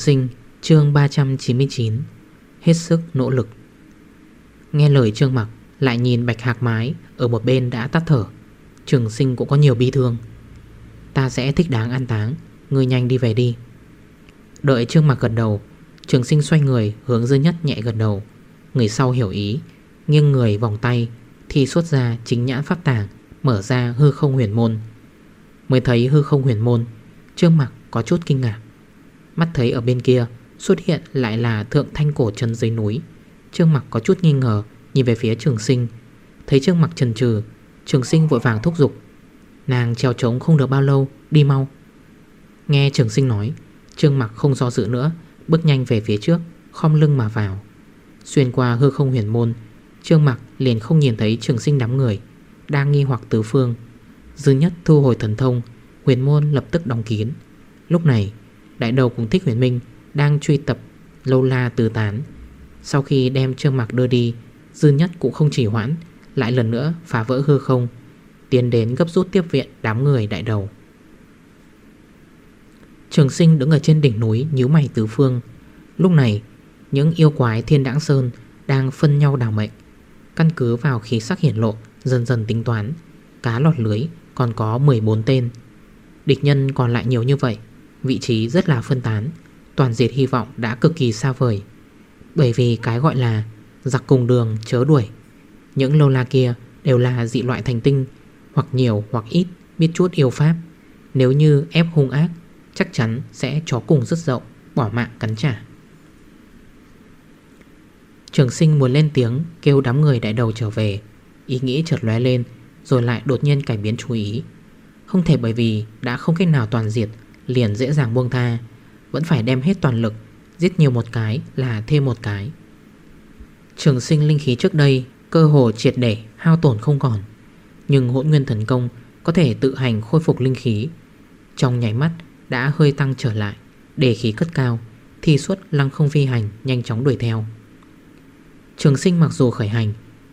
Sinh, chương 399 Hết sức nỗ lực. Nghe lời Trương Mặc, Lại nhìn bạch hạc mái Ở một bên đã tắt thở. Trường sinh cũng có nhiều bi thương. Ta sẽ thích đáng an táng, Ngươi nhanh đi về đi. Đợi Trương Mặc gật đầu, Trường sinh xoay người hướng dư nhất nhẹ gật đầu. Người sau hiểu ý, Nghiêng người vòng tay Thì xuất ra chính nhãn pháp tàng, Mở ra hư không huyền môn. Mới thấy hư không huyền môn, Trương Mặc có chút kinh ngạc. Mắt thấy ở bên kia Xuất hiện lại là thượng thanh cổ chân dưới núi. Trương mặc có chút nghi ngờ, Nhìn về phía trường sinh. Thấy trương mặc trần trừ Trường sinh vội vàng thúc giục. Nàng treo trống không được bao lâu, Đi mau. Nghe trường sinh nói, Trương mặc không do dự nữa, Bước nhanh về phía trước, Khom lưng mà vào. Xuyên qua hư không huyền môn, Trương mặc liền không nhìn thấy trường sinh đám người, Đang nghi hoặc tứ phương. Dư nhất thu hồi thần thông, Huyền môn lập tức đóng kín. Lúc này Đại đầu cùng Thích Huyền Minh Đang truy tập lâu la từ tán. Sau khi đem Trương Mạc đưa đi, Dư nhất cũng không chỉ hoãn, Lại lần nữa phá vỡ hư không, Tiến đến gấp rút tiếp viện đám người đại đầu. Trường sinh đứng ở trên đỉnh núi nhíu mày tứ phương. Lúc này, Những yêu quái thiên đãng sơn Đang phân nhau đảo mệnh, Căn cứ vào khí sắc hiển lộ, Dần dần tính toán, Cá lọt lưới còn có 14 tên. Địch nhân còn lại nhiều như vậy Vị trí rất là phân tán. Toàn diệt hy vọng đã cực kỳ xa vời. Bởi vì cái gọi là Giặc cùng đường chớ đuổi. Những lâu la kia đều là dị loại thành tinh, Hoặc nhiều hoặc ít, Biết chút yêu pháp. Nếu như ép hung ác, Chắc chắn sẽ chó cùng rất rộng, Bỏ mạng cắn trả. Trường sinh muốn lên tiếng, Kêu đám người đại đầu trở về. Ý nghĩ chợt lóe lên, Rồi lại đột nhiên cải biến chú ý. Không thể bởi vì đã không cách nào toàn diệt Liền dễ dàng buông tha. Vẫn phải đem hết toàn lực, Giết nhiều một cái là thêm một cái. Trường sinh linh khí trước đây, Cơ hồ triệt để, hao tổn không còn. Nhưng hỗn nguyên thần công Có thể tự hành khôi phục linh khí. Trong nhảy mắt, đã hơi tăng trở lại, Để khí cất cao Thì suốt lăng không phi hành, Nhanh chóng đuổi theo. Trường sinh mặc dù khởi hành,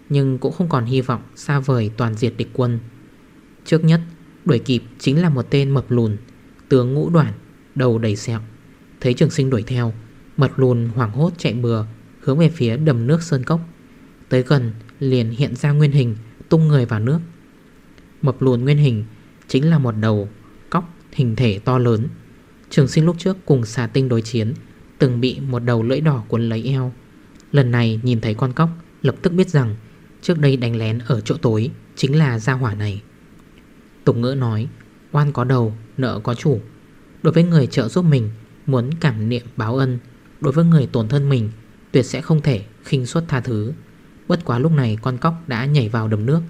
Nhưng cũng không còn hy vọng xa vời toàn diệt địch quân. Trước nhất, Đuổi kịp chính là một tên mập lùn. Tướng ngũ đoạn Đầu đầy sẹo. Thấy trường sinh đuổi theo Mật lùn hoảng hốt chạy bừa, Hướng về phía đầm nước sơn cốc. Tới gần, liền hiện ra nguyên hình, Tung người vào nước. Mập lùn nguyên hình Chính là một đầu cóc hình thể to lớn. Trường sinh lúc trước cùng xà tinh đối chiến, Từng bị một đầu lưỡi đỏ cuốn lấy eo. Lần này nhìn thấy con cóc, Lập tức biết rằng Trước đây đánh lén ở chỗ tối Chính là gia hỏa này. Tục ngữ nói Oan có đầu, nợ có chủ. Đối với người trợ giúp mình, Muốn cảm niệm báo ân. Đối với người tổn thân mình, Tuyệt sẽ không thể khinh suất tha thứ. Bất quá lúc này con cóc đã nhảy vào đầm nước.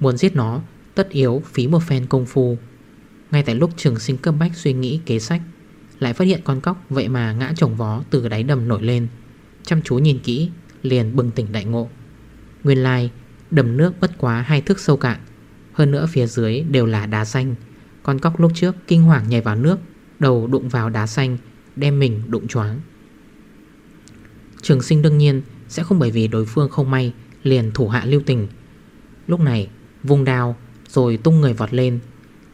Muốn giết nó, Tất yếu phí một phen công phu. Ngay tại lúc trường sinh cấp bách suy nghĩ kế sách, Lại phát hiện con cóc Vậy mà ngã trồng vó từ đáy đầm nổi lên. Chăm chú nhìn kỹ, Liền bừng tỉnh đại ngộ. Nguyên lai, đầm nước bất quá hai thước sâu cạn, Hơn nữa phía dưới đều là đá xanh con cóc lúc trước kinh hoàng nhảy vào nước, Đầu đụng vào đá xanh, Đem mình đụng choáng. Trường sinh đương nhiên Sẽ không bởi vì đối phương không may Liền thủ hạ lưu tình. Lúc này, vùng đào Rồi tung người vọt lên,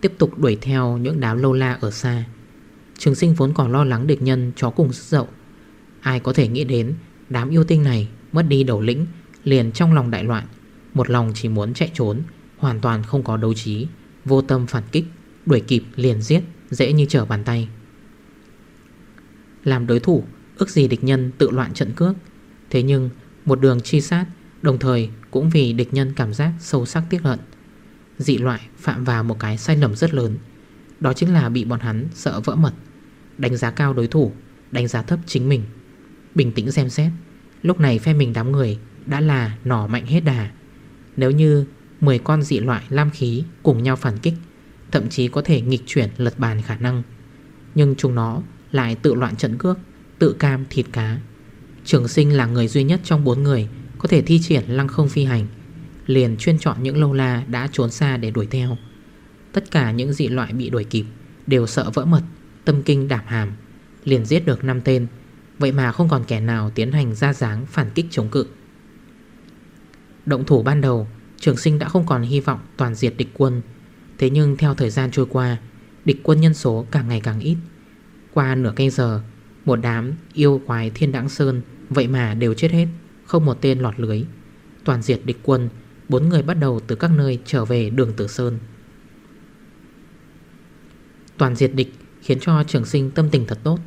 Tiếp tục đuổi theo những đám lâu la ở xa. Trường sinh vốn còn lo lắng địch nhân Chó cùng sức dậu. Ai có thể nghĩ đến Đám yêu tinh này mất đi đầu lĩnh, Liền trong lòng đại loạn. Một lòng chỉ muốn chạy trốn, Hoàn toàn không có đấu trí, Vô tâm phản kích. Đuổi kịp liền giết, Dễ như trở bàn tay. Làm đối thủ, Ước gì địch nhân tự loạn trận cước. Thế nhưng, một đường chi sát, Đồng thời cũng vì địch nhân cảm giác sâu sắc tiếc hận, Dị loại phạm vào một cái sai lầm rất lớn. Đó chính là bị bọn hắn sợ vỡ mật, Đánh giá cao đối thủ, Đánh giá thấp chính mình. Bình tĩnh xem xét, Lúc này phe mình đám người đã là nỏ mạnh hết đà. Nếu như 10 con dị loại lam khí cùng nhau phản kích Thậm chí có thể nghịch chuyển lật bàn khả năng. Nhưng chúng nó lại tự loạn trận cước, Tự cam thịt cá. Trường sinh là người duy nhất trong bốn người Có thể thi triển lăng không phi hành, Liền chuyên chọn những lâu la đã trốn xa để đuổi theo. Tất cả những dị loại bị đuổi kịp Đều sợ vỡ mật, Tâm kinh đảm hàm, Liền giết được 5 tên. Vậy mà không còn kẻ nào tiến hành ra dáng phản kích chống cự. Động thủ ban đầu, Trường sinh đã không còn hy vọng toàn diệt địch quân Thế nhưng theo thời gian trôi qua, Địch quân nhân số càng ngày càng ít. Qua nửa canh giờ, Một đám yêu quái thiên đẳng sơn Vậy mà đều chết hết, Không một tên lọt lưới. Toàn diệt địch quân, Bốn người bắt đầu từ các nơi trở về đường Tử Sơn. Toàn diệt địch khiến cho trường sinh tâm tình thật tốt.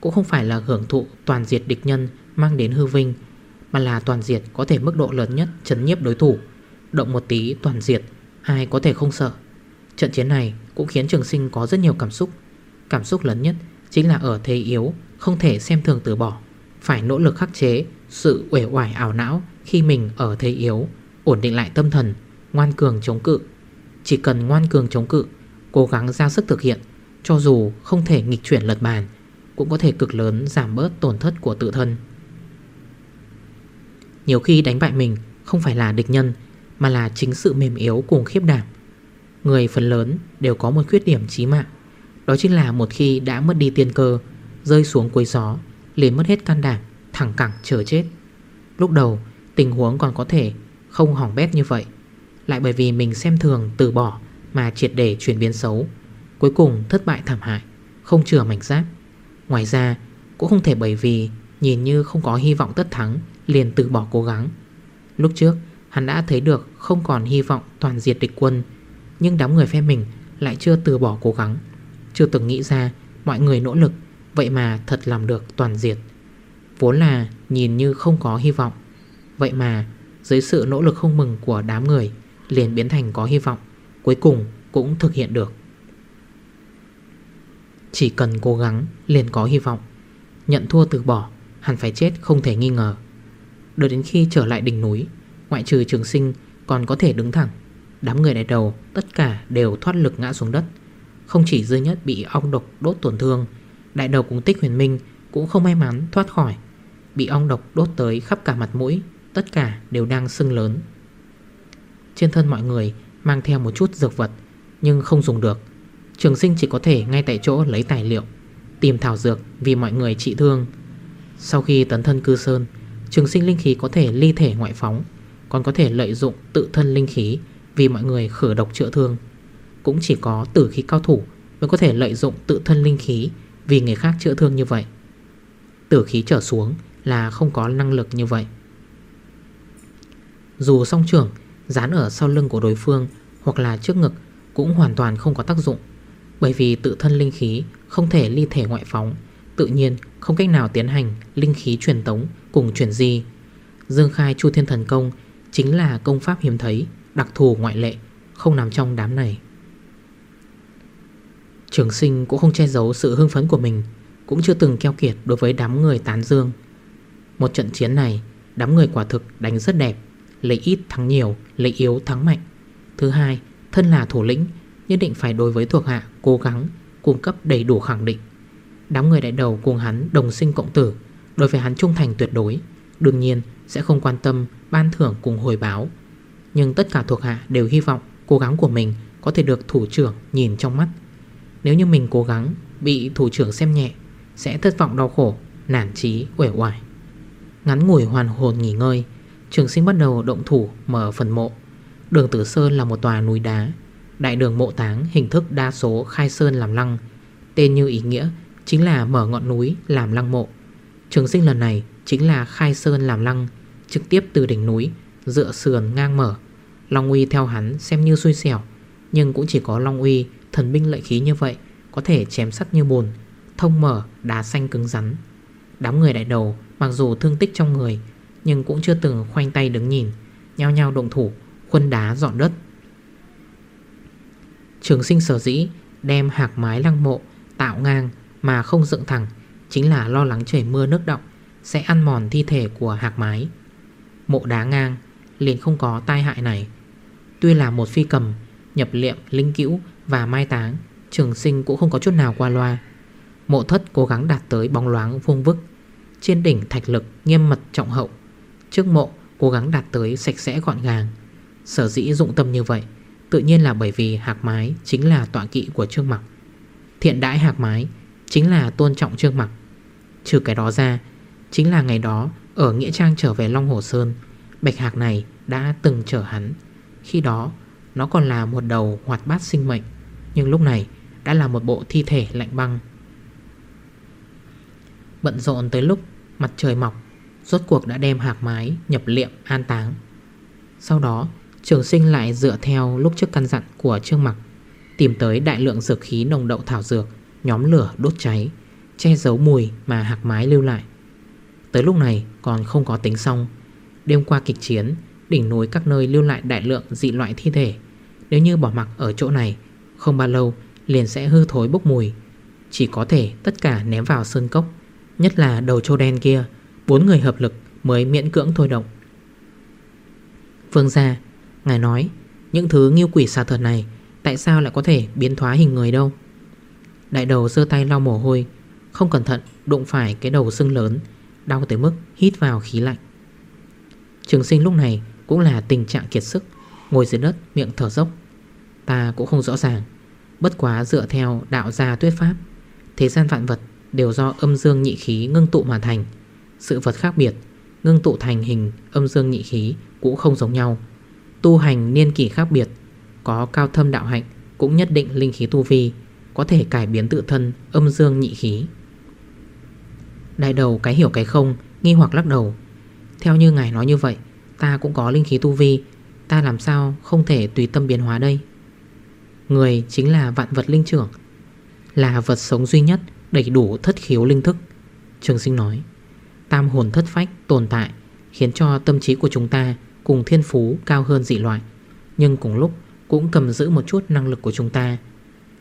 Cũng không phải là hưởng thụ toàn diệt địch nhân mang đến hư vinh, Mà là toàn diệt có thể mức độ lớn nhất chấn nhiếp đối thủ. Động một tí toàn diệt, Ai có thể không sợ? Trận chiến này cũng khiến trường sinh có rất nhiều cảm xúc. Cảm xúc lớn nhất chính là ở thế yếu, Không thể xem thường từ bỏ. Phải nỗ lực khắc chế Sự uể oải ảo não khi mình ở thế yếu, Ổn định lại tâm thần, Ngoan cường chống cự. Chỉ cần ngoan cường chống cự, Cố gắng ra sức thực hiện, Cho dù không thể nghịch chuyển lật bàn, Cũng có thể cực lớn giảm bớt tổn thất của tự thân. Nhiều khi đánh bại mình Không phải là địch nhân, Mà là chính sự mềm yếu cùng khiếp đảm. Người phần lớn đều có một khuyết điểm chí mạng. Đó chính là một khi đã mất đi tiên cơ, Rơi xuống cuối gió, liền mất hết can đảm, Thẳng cẳng chờ chết. Lúc đầu, tình huống còn có thể Không hỏng bét như vậy. Lại bởi vì mình xem thường, từ bỏ Mà triệt để chuyển biến xấu. Cuối cùng thất bại thảm hại, Không chừa mảnh giáp. Ngoài ra, cũng không thể bởi vì Nhìn như không có hy vọng tất thắng, Liền từ bỏ cố gắng. Lúc trước, hắn đã thấy được không còn hy vọng toàn diệt địch quân nhưng đám người phe mình lại chưa từ bỏ cố gắng, Chưa từng nghĩ ra mọi người nỗ lực, Vậy mà thật làm được toàn diệt. Vốn là nhìn như không có hy vọng, Vậy mà dưới sự nỗ lực không mừng của đám người Liền biến thành có hy vọng, Cuối cùng cũng thực hiện được. Chỉ cần cố gắng liền có hy vọng, Nhận thua từ bỏ, Hẳn phải chết không thể nghi ngờ. Đợi đến khi trở lại đỉnh núi, Ngoại trừ trường sinh còn có thể đứng thẳng. Đám người đại đầu, tất cả đều thoát lực ngã xuống đất. Không chỉ dư nhất bị ong độc đốt tổn thương, Đại đầu cùng tích huyền minh Cũng không may mắn thoát khỏi. Bị ong độc đốt tới khắp cả mặt mũi, Tất cả đều đang sưng lớn. Trên thân mọi người Mang theo một chút dược vật, Nhưng không dùng được. Trường sinh chỉ có thể ngay tại chỗ lấy tài liệu, Tìm thảo dược vì mọi người trị thương. Sau khi tấn thân cư sơn, Trường sinh linh khí có thể ly thể ngoại phóng, Còn có thể lợi dụng tự thân linh khí vì mọi người khử độc chữa thương. Cũng chỉ có tử khí cao thủ Mới có thể lợi dụng tự thân linh khí Vì người khác chữa thương như vậy. Tử khí trở xuống là không có năng lực như vậy. Dù song trưởng, Dán ở sau lưng của đối phương Hoặc là trước ngực Cũng hoàn toàn không có tác dụng, Bởi vì tự thân linh khí Không thể ly thể ngoại phóng, Tự nhiên không cách nào tiến hành Linh khí truyền tống cùng truyền di. Dương khai chu thiên thần công Chính là công pháp hiếm thấy. Đặc thù ngoại lệ Không nằm trong đám này. Trường sinh cũng không che giấu sự hưng phấn của mình, Cũng chưa từng keo kiệt đối với đám người tán dương. Một trận chiến này, Đám người quả thực đánh rất đẹp, Lấy ít thắng nhiều, Lấy yếu thắng mạnh. Thứ hai, Thân là thủ lĩnh, Nhất định phải đối với thuộc hạ Cố gắng, Cung cấp đầy đủ khẳng định. Đám người đại đầu cùng hắn đồng sinh cộng tử, Đối với hắn trung thành tuyệt đối, Đương nhiên sẽ không quan tâm ban thưởng cùng hồi báo. Nhưng tất cả thuộc hạ đều hy vọng Cố gắng của mình có thể được thủ trưởng nhìn trong mắt. Nếu như mình cố gắng Bị thủ trưởng xem nhẹ, Sẽ thất vọng đau khổ, Nản trí uể oải. Ngắn ngủi hoàn hồn nghỉ ngơi, Trường sinh bắt đầu động thủ mở phần mộ. Đường Tử Sơn là một tòa núi đá. Đại đường mộ táng hình thức đa số khai sơn làm lăng. Tên như ý nghĩa chính là mở ngọn núi làm lăng mộ. Trường sinh lần này chính là khai sơn làm lăng, Trực tiếp từ đỉnh núi, Dựa sườn ngang mở. Long Uy theo hắn xem như xui xẻo, Nhưng cũng chỉ có Long Uy, thần binh lợi khí như vậy, Có thể chém sắt như bùn, Thông mở, đá xanh cứng rắn. Đám người đại đầu, mặc dù thương tích trong người, Nhưng cũng chưa từng khoanh tay đứng nhìn, Nhao nhao động thủ, Khuân đá dọn đất. Trường sinh sở dĩ Đem hạc mái lăng mộ Tạo ngang mà không dựng thẳng Chính là lo lắng trời mưa nước động Sẽ ăn mòn thi thể của hạc mái. Mộ đá ngang liền không có tai hại này. Tuy là một phi cầm nhập liệm, linh cữu và mai táng Trường sinh cũng không có chút nào qua loa. Mộ thất cố gắng đạt tới bóng loáng vuông vức Trên đỉnh thạch lực nghiêm mật trọng hậu. Trước mộ cố gắng đạt tới sạch sẽ gọn gàng. Sở dĩ dụng tâm như vậy Tự nhiên là bởi vì hạc mái chính là tọa kỵ của Trương Mặc. Thiện đãi hạc mái chính là tôn trọng Trương Mặc. Trừ cái đó ra Chính là ngày đó ở Nghĩa Trang trở về Long Hồ Sơn Bạch hạc này đã từng chở hắn. Khi đó, nó còn là một đầu hoạt bát sinh mệnh, Nhưng lúc này đã là một bộ thi thể lạnh băng. Bận rộn tới lúc mặt trời mọc, Rốt cuộc đã đem hạc mái nhập liệm an táng. Sau đó, trường sinh lại dựa theo lúc trước căn dặn của Trương Mặc, Tìm tới đại lượng dược khí nồng đậu thảo dược, Nhóm lửa đốt cháy, Che giấu mùi mà hạc mái lưu lại. Tới lúc này còn không có tính xong, Đêm qua kịch chiến Đỉnh núi các nơi lưu lại đại lượng dị loại thi thể. Nếu như bỏ mặc ở chỗ này, Không bao lâu liền sẽ hư thối bốc mùi. Chỉ có thể tất cả ném vào sơn cốc, Nhất là đầu trâu đen kia, Bốn người hợp lực mới miễn cưỡng thôi động. Phương gia, Ngài nói, Những thứ nghiêu quỷ xà thật này Tại sao lại có thể biến thoá hình người đâu? Đại đầu dơ tay lau mồ hôi, Không cẩn thận đụng phải cái đầu sưng lớn, Đau tới mức hít vào khí lạnh. Trường sinh lúc này cũng là tình trạng kiệt sức. Ngồi dưới đất, miệng thở dốc. Ta cũng không rõ ràng. Bất quá dựa theo đạo gia tuyết pháp, Thế gian vạn vật đều do âm dương nhị khí ngưng tụ mà thành. Sự vật khác biệt, Ngưng tụ thành hình âm dương nhị khí cũng không giống nhau. Tu hành niên kỷ khác biệt, Có cao thâm đạo hạnh Cũng nhất định linh khí tu vi, Có thể cải biến tự thân âm dương nhị khí. Đại đầu cái hiểu cái không, Nghi hoặc lắc đầu. Theo như ngài nói như vậy Ta cũng có linh khí tu vi. Ta làm sao không thể tùy tâm biến hóa đây? Người chính là vạn vật linh trưởng, Là vật sống duy nhất, Đầy đủ thất khiếu linh thức. Trường sinh nói, Tam hồn thất phách tồn tại, Khiến cho tâm trí của chúng ta Cùng thiên phú cao hơn dị loại. Nhưng cùng lúc, cũng cầm giữ một chút năng lực của chúng ta.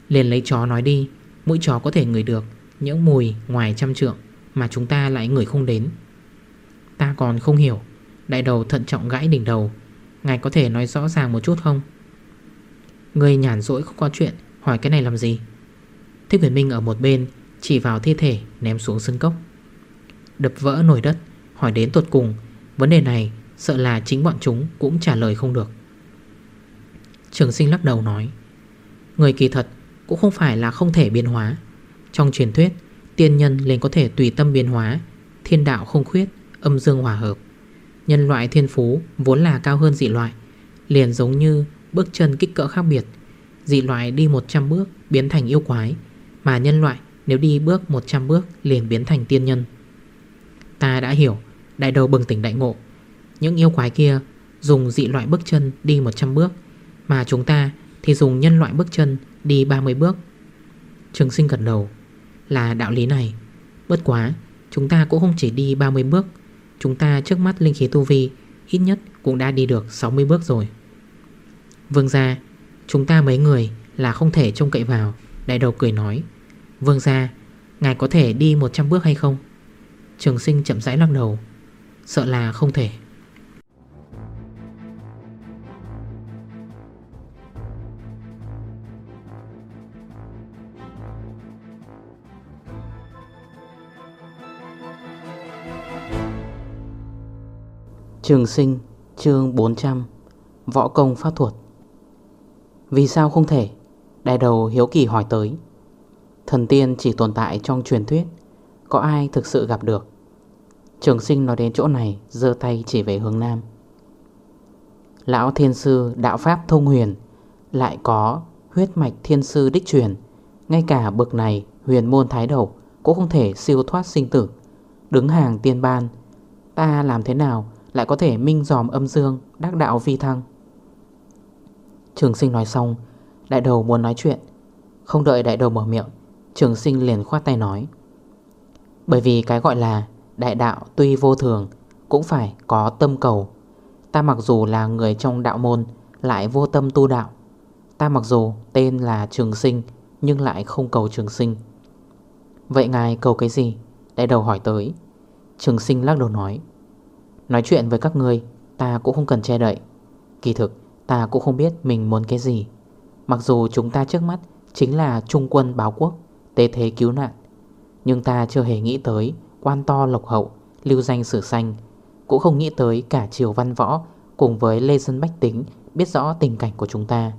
Liền lấy chó nói đi, Mũi chó có thể ngửi được Những mùi ngoài trăm trượng Mà chúng ta lại ngửi không đến. Ta còn không hiểu Đại đầu thận trọng gãi đỉnh đầu. Ngài có thể nói rõ ràng một chút không? Người nhàn rỗi không có chuyện, Hỏi cái này làm gì? Thích Huyền Minh ở một bên, Chỉ vào thi thể, ném xuống sân cốc. Đập vỡ nổi đất, Hỏi đến tuột cùng, Vấn đề này sợ là chính bọn chúng cũng trả lời không được. Trường sinh lắc đầu nói, Người kỳ thật cũng không phải là không thể biến hóa. Trong truyền thuyết, Tiên nhân liền có thể tùy tâm biến hóa, Thiên đạo không khuyết, Âm dương hòa hợp. Nhân loại thiên phú vốn là cao hơn dị loại, Liền giống như bước chân kích cỡ khác biệt. Dị loại đi 100 bước biến thành yêu quái, Mà nhân loại nếu đi bước 100 bước liền biến thành tiên nhân. Ta đã hiểu, Đại đầu bừng tỉnh đại ngộ. Những yêu quái kia dùng dị loại bước chân đi 100 bước, Mà chúng ta thì dùng nhân loại bước chân đi 30 bước. Trường sinh gật đầu, Là đạo lý này. Bất quá, chúng ta cũng không chỉ đi 30 bước Chúng ta trước mắt linh khí tu vi Ít nhất cũng đã đi được 60 bước rồi. Vương gia, Chúng ta mấy người là không thể trông cậy vào, Đại đầu cười nói. Vương gia, Ngài có thể đi 100 bước hay không? Trường sinh chậm rãi lắc đầu, Sợ là không thể. Trường sinh, chương 400 Võ công pháp thuật. Vì sao không thể? Đại đầu hiếu kỳ hỏi tới. Thần tiên chỉ tồn tại trong truyền thuyết, Có ai thực sự gặp được? Trường sinh nói đến chỗ này Dơ tay chỉ về hướng nam. Lão thiên sư đạo pháp thông huyền Lại có huyết mạch thiên sư đích truyền. Ngay cả bực này, huyền môn thái đầu Cũng không thể siêu thoát sinh tử. Đứng hàng tiên ban, Ta làm thế nào lại có thể minh dòm âm dương, Đắc đạo vi thăng. Trường sinh nói xong, Đại đầu muốn nói chuyện. Không đợi đại đầu mở miệng, Trường sinh liền khoát tay nói. Bởi vì cái gọi là Đại đạo tuy vô thường, Cũng phải có tâm cầu. Ta mặc dù là người trong đạo môn, Lại vô tâm tu đạo. Ta mặc dù tên là trường sinh, Nhưng lại không cầu trường sinh. Vậy ngài cầu cái gì? Đại đầu hỏi tới. Trường sinh lắc đầu nói. Nói chuyện với các người Ta cũng không cần che đậy. Kỳ thực, ta cũng không biết mình muốn cái gì. Mặc dù chúng ta trước mắt chính là trung quân báo quốc, Tế thế cứu nạn, Nhưng ta chưa hề nghĩ tới Quan to lộc hậu, Lưu danh sử xanh Cũng không nghĩ tới cả triều văn võ Cùng với lê dân bách tính Biết rõ tình cảnh của chúng ta,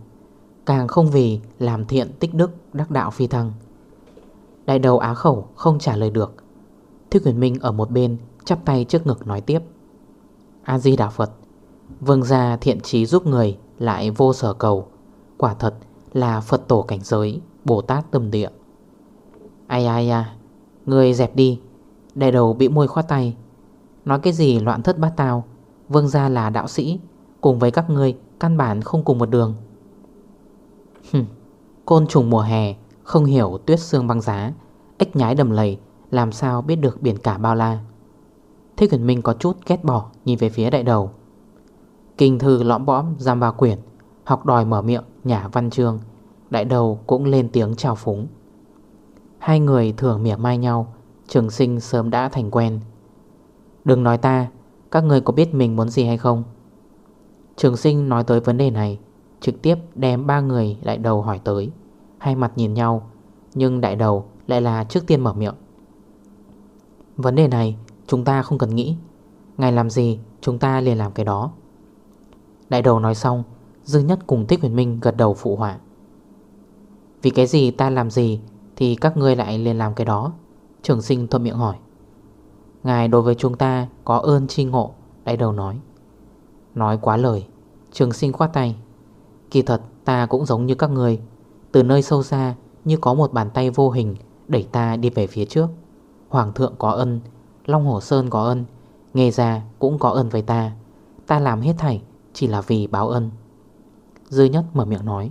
Càng không vì làm thiện tích đức Đắc đạo phi thăng. Đại đầu á khẩu không trả lời được. Thích huyền minh ở một bên Chắp tay trước ngực nói tiếp. A-di Đà Phật. Vương gia thiện trí giúp người Lại vô sở cầu. Quả thật là Phật tổ cảnh giới Bồ Tát tâm địa. Ai ai à Người dẹp đi. Đại đầu bị môi khoát tay. Nói cái gì loạn thất bát tao Vương gia là đạo sĩ Cùng với các ngươi căn bản không cùng một đường. Hừm, Côn trùng mùa hè Không hiểu tuyết xương băng giá Ếch nhái đầm lầy Làm sao biết được biển cả bao la. Thích Huyền Minh có chút ghét bỏ, Nhìn về phía đại đầu. Kinh thư lõm bõm, giam vào quyển, Học đòi mở miệng, nhả văn chương. Đại đầu cũng lên tiếng chào phúng. Hai người thường mỉa mai nhau, Trường sinh sớm đã thành quen. Đừng nói ta, Các người có biết mình muốn gì hay không? Trường sinh nói tới vấn đề này, Trực tiếp đem ba người đại đầu hỏi tới. Hai mặt nhìn nhau, Nhưng đại đầu lại là trước tiên mở miệng. Vấn đề này chúng ta không cần nghĩ. Ngài làm gì, chúng ta liền làm cái đó. Đại đầu nói xong Dương Nhất cùng Thích Huyền Minh gật đầu phụ họa. Vì cái gì ta làm gì Thì các ngươi lại liền làm cái đó? Trường sinh thuận miệng hỏi. Ngài đối với chúng ta có ơn chi ngộ, Đại đầu nói. Nói quá lời, Trường sinh khoát tay. Kỳ thật, ta cũng giống như các người Từ nơi sâu xa, như có một bàn tay vô hình Đẩy ta đi về phía trước. Hoàng thượng có ân Long Hồ Sơn có ân Nghề ra cũng có ơn với ta. Ta làm hết thảy chỉ là vì báo ân. Dư nhất mở miệng nói,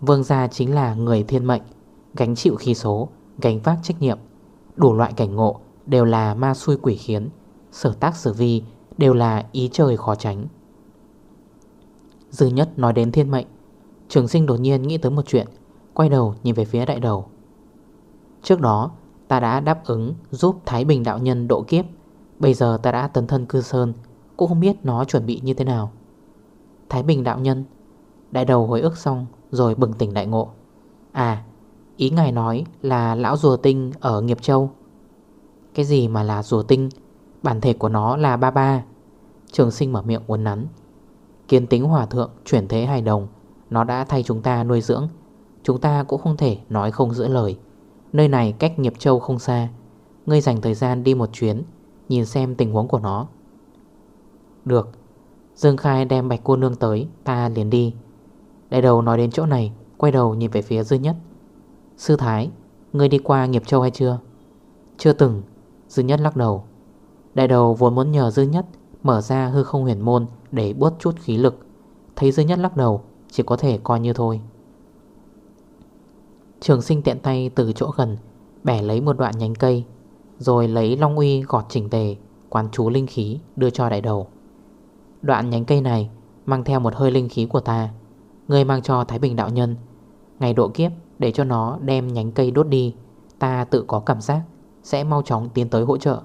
Vương gia chính là người thiên mệnh, Gánh chịu khí số, Gánh vác trách nhiệm. Đủ loại cảnh ngộ đều là ma xui quỷ khiến, Sở tác sở vi đều là ý trời khó tránh. Dư nhất nói đến thiên mệnh, Trường sinh đột nhiên nghĩ tới một chuyện, Quay đầu nhìn về phía đại đầu. Trước đó ta đã đáp ứng giúp Thái Bình đạo nhân độ kiếp. Bây giờ ta đã tấn thân cư sơn, Cũng không biết nó chuẩn bị như thế nào. Thái Bình đạo nhân, Đại đầu hồi ức xong rồi bừng tỉnh đại ngộ. À Ý ngài nói là lão rùa tinh ở Nghiệp Châu. Cái gì mà là rùa tinh? Bản thể của nó là ba ba. Trường sinh mở miệng uốn nắn. Kiên tính hòa thượng chuyển thế hài đồng, Nó đã thay chúng ta nuôi dưỡng. Chúng ta cũng không thể nói không giữ lời. Nơi này cách Nghiệp Châu không xa. Ngươi dành thời gian đi một chuyến, Nhìn xem tình huống của nó. Được. Dương Khai đem bạch cô nương tới, Ta liền đi. Đại đầu nói đến chỗ này, Quay đầu nhìn về phía Dư Nhất. Sư Thái, Ngươi đi qua Nghiệp Châu hay chưa? Chưa từng. Dư Nhất lắc đầu. Đại đầu vốn muốn nhờ Dư Nhất Mở ra hư không huyền môn Để bớt chút khí lực. Thấy Dư Nhất lắc đầu, Chỉ có thể coi như thôi. Trường sinh tiện tay từ chỗ gần, Bẻ lấy một đoạn nhánh cây, Rồi lấy long uy gọt chỉnh tề, Quán chú linh khí đưa cho đại đầu. Đoạn nhánh cây này Mang theo một hơi linh khí của ta Người mang cho Thái Bình đạo nhân. Ngày độ kiếp, để cho nó đem nhánh cây đốt đi, Ta tự có cảm giác, Sẽ mau chóng tiến tới hỗ trợ.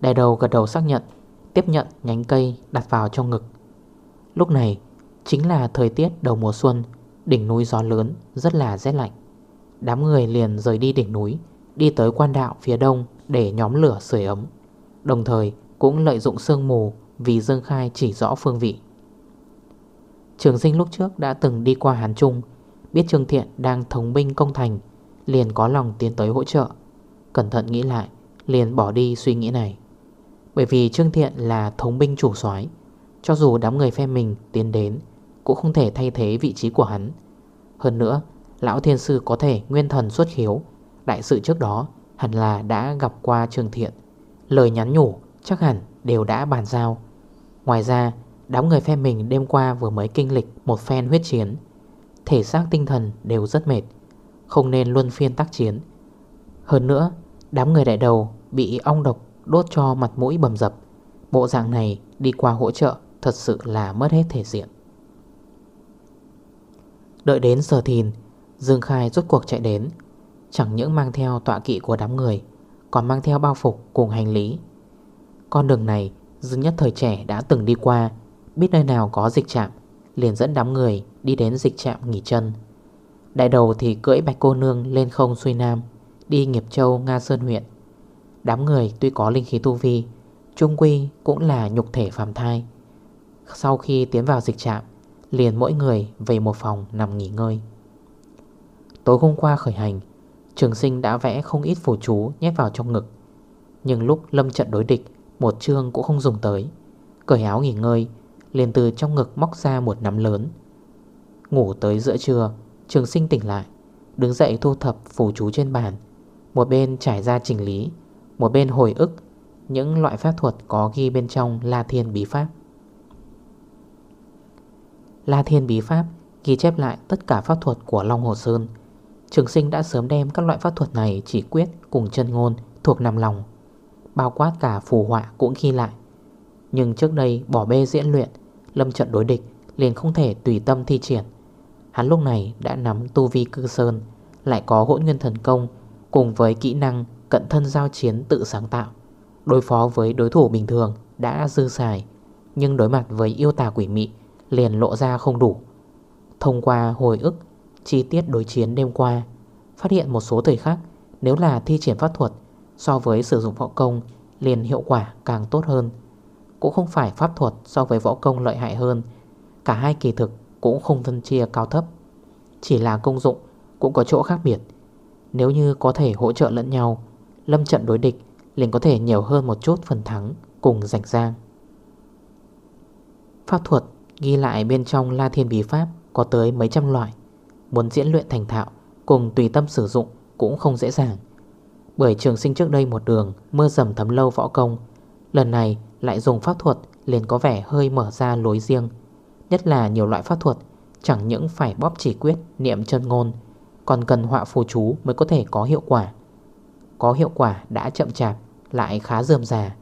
Đại đầu gật đầu xác nhận, Tiếp nhận nhánh cây đặt vào trong ngực. Lúc này, Chính là thời tiết đầu mùa xuân Đỉnh núi gió lớn, rất là rét lạnh. Đám người liền rời đi đỉnh núi, Đi tới quan đạo phía đông Để nhóm lửa sưởi ấm. Đồng thời, cũng lợi dụng sương mù Vì Dương Khai chỉ rõ phương vị. Trường sinh lúc trước đã từng đi qua Hàn Trung, Biết Trương Thiện đang thống binh công thành, Liền có lòng tiến tới hỗ trợ. Cẩn thận nghĩ lại, Liền bỏ đi suy nghĩ này. Bởi vì Trương Thiện là thống binh chủ soái, Cho dù đám người phe mình tiến đến cũng không thể thay thế vị trí của hắn. Hơn nữa, Lão Thiên Sư có thể nguyên thần xuất hiếu Đại sự trước đó, hẳn là đã gặp qua Trương Thiện. Lời nhắn nhủ chắc hẳn đều đã bàn giao. Ngoài ra, Đám người phe mình đêm qua vừa mới kinh lịch Một phen huyết chiến. Thể xác tinh thần đều rất mệt, Không nên luân phiên tác chiến. Hơn nữa, Đám người đại đầu bị ong độc đốt cho mặt mũi bầm dập. Bộ dạng này đi qua hỗ trợ Thật sự là mất hết thể diện. Đợi đến giờ thìn Dương Khai rốt cuộc chạy đến. Chẳng những mang theo tọa kỵ của đám người, Còn mang theo bao phục cùng hành lý. Con đường này, Dương Nhất thời trẻ đã từng đi qua, Biết nơi nào có dịch trạm, Liền dẫn đám người đi đến dịch trạm nghỉ chân. Đại đầu thì cưỡi bạch cô nương lên không xuôi nam, Đi nghiệp châu, Nga Sơn huyện. Đám người tuy có linh khí tu vi, Trung quy cũng là nhục thể phàm thai. Sau khi tiến vào dịch trạm Liền mỗi người về một phòng nằm nghỉ ngơi. Tối hôm qua khởi hành, Trường sinh đã vẽ không ít phù chú nhét vào trong ngực. Nhưng lúc lâm trận đối địch, Một chương cũng không dùng tới. Cởi áo nghỉ ngơi, Liền từ trong ngực móc ra một nắm lớn. Ngủ tới giữa trưa, Trường sinh tỉnh lại, Đứng dậy thu thập phù chú trên bàn. Một bên trải ra chỉnh lý, Một bên hồi ức Những loại pháp thuật có ghi bên trong La Thiên Bí Pháp. La Thiên Bí Pháp Ghi chép lại tất cả pháp thuật của Long Hồ Sơn. Trường sinh đã sớm đem các loại pháp thuật này Chỉ quyết cùng chân ngôn thuộc nằm lòng Bao quát cả phù họa cũng ghi lại. Nhưng trước đây bỏ bê diễn luyện, Lâm trận đối địch liền không thể tùy tâm thi triển. Hắn lúc này đã nắm tu vi cư sơn, Lại có hỗn nguyên thần công Cùng với kỹ năng cận thân giao chiến tự sáng tạo, Đối phó với đối thủ bình thường đã dư xài, Nhưng đối mặt với yêu tà quỷ mị Liền lộ ra không đủ. Thông qua hồi ức, Chi tiết đối chiến đêm qua, Phát hiện một số thời khắc, Nếu là thi triển pháp thuật, So với sử dụng võ công, Liền hiệu quả càng tốt hơn. Cũng không phải pháp thuật so với võ công lợi hại hơn, Cả hai kỳ thực cũng không phân chia cao thấp. Chỉ là công dụng cũng có chỗ khác biệt. Nếu như có thể hỗ trợ lẫn nhau, Lâm trận đối địch liền có thể nhiều hơn một chút phần thắng cùng rảnh rang. Pháp thuật ghi lại bên trong La Thiên Bí Pháp có tới mấy trăm loại. Muốn diễn luyện thành thạo cùng tùy tâm sử dụng cũng không dễ dàng. Bởi trường sinh trước đây một đường mưa dầm thấm lâu võ công, Lần này lại dùng pháp thuật liền có vẻ hơi mở ra lối riêng. Nhất là nhiều loại pháp thuật, Chẳng những phải bóp chỉ quyết, niệm chân ngôn, Còn cần họa phù chú mới có thể có hiệu quả. Có hiệu quả đã chậm chạp, Lại khá dườm già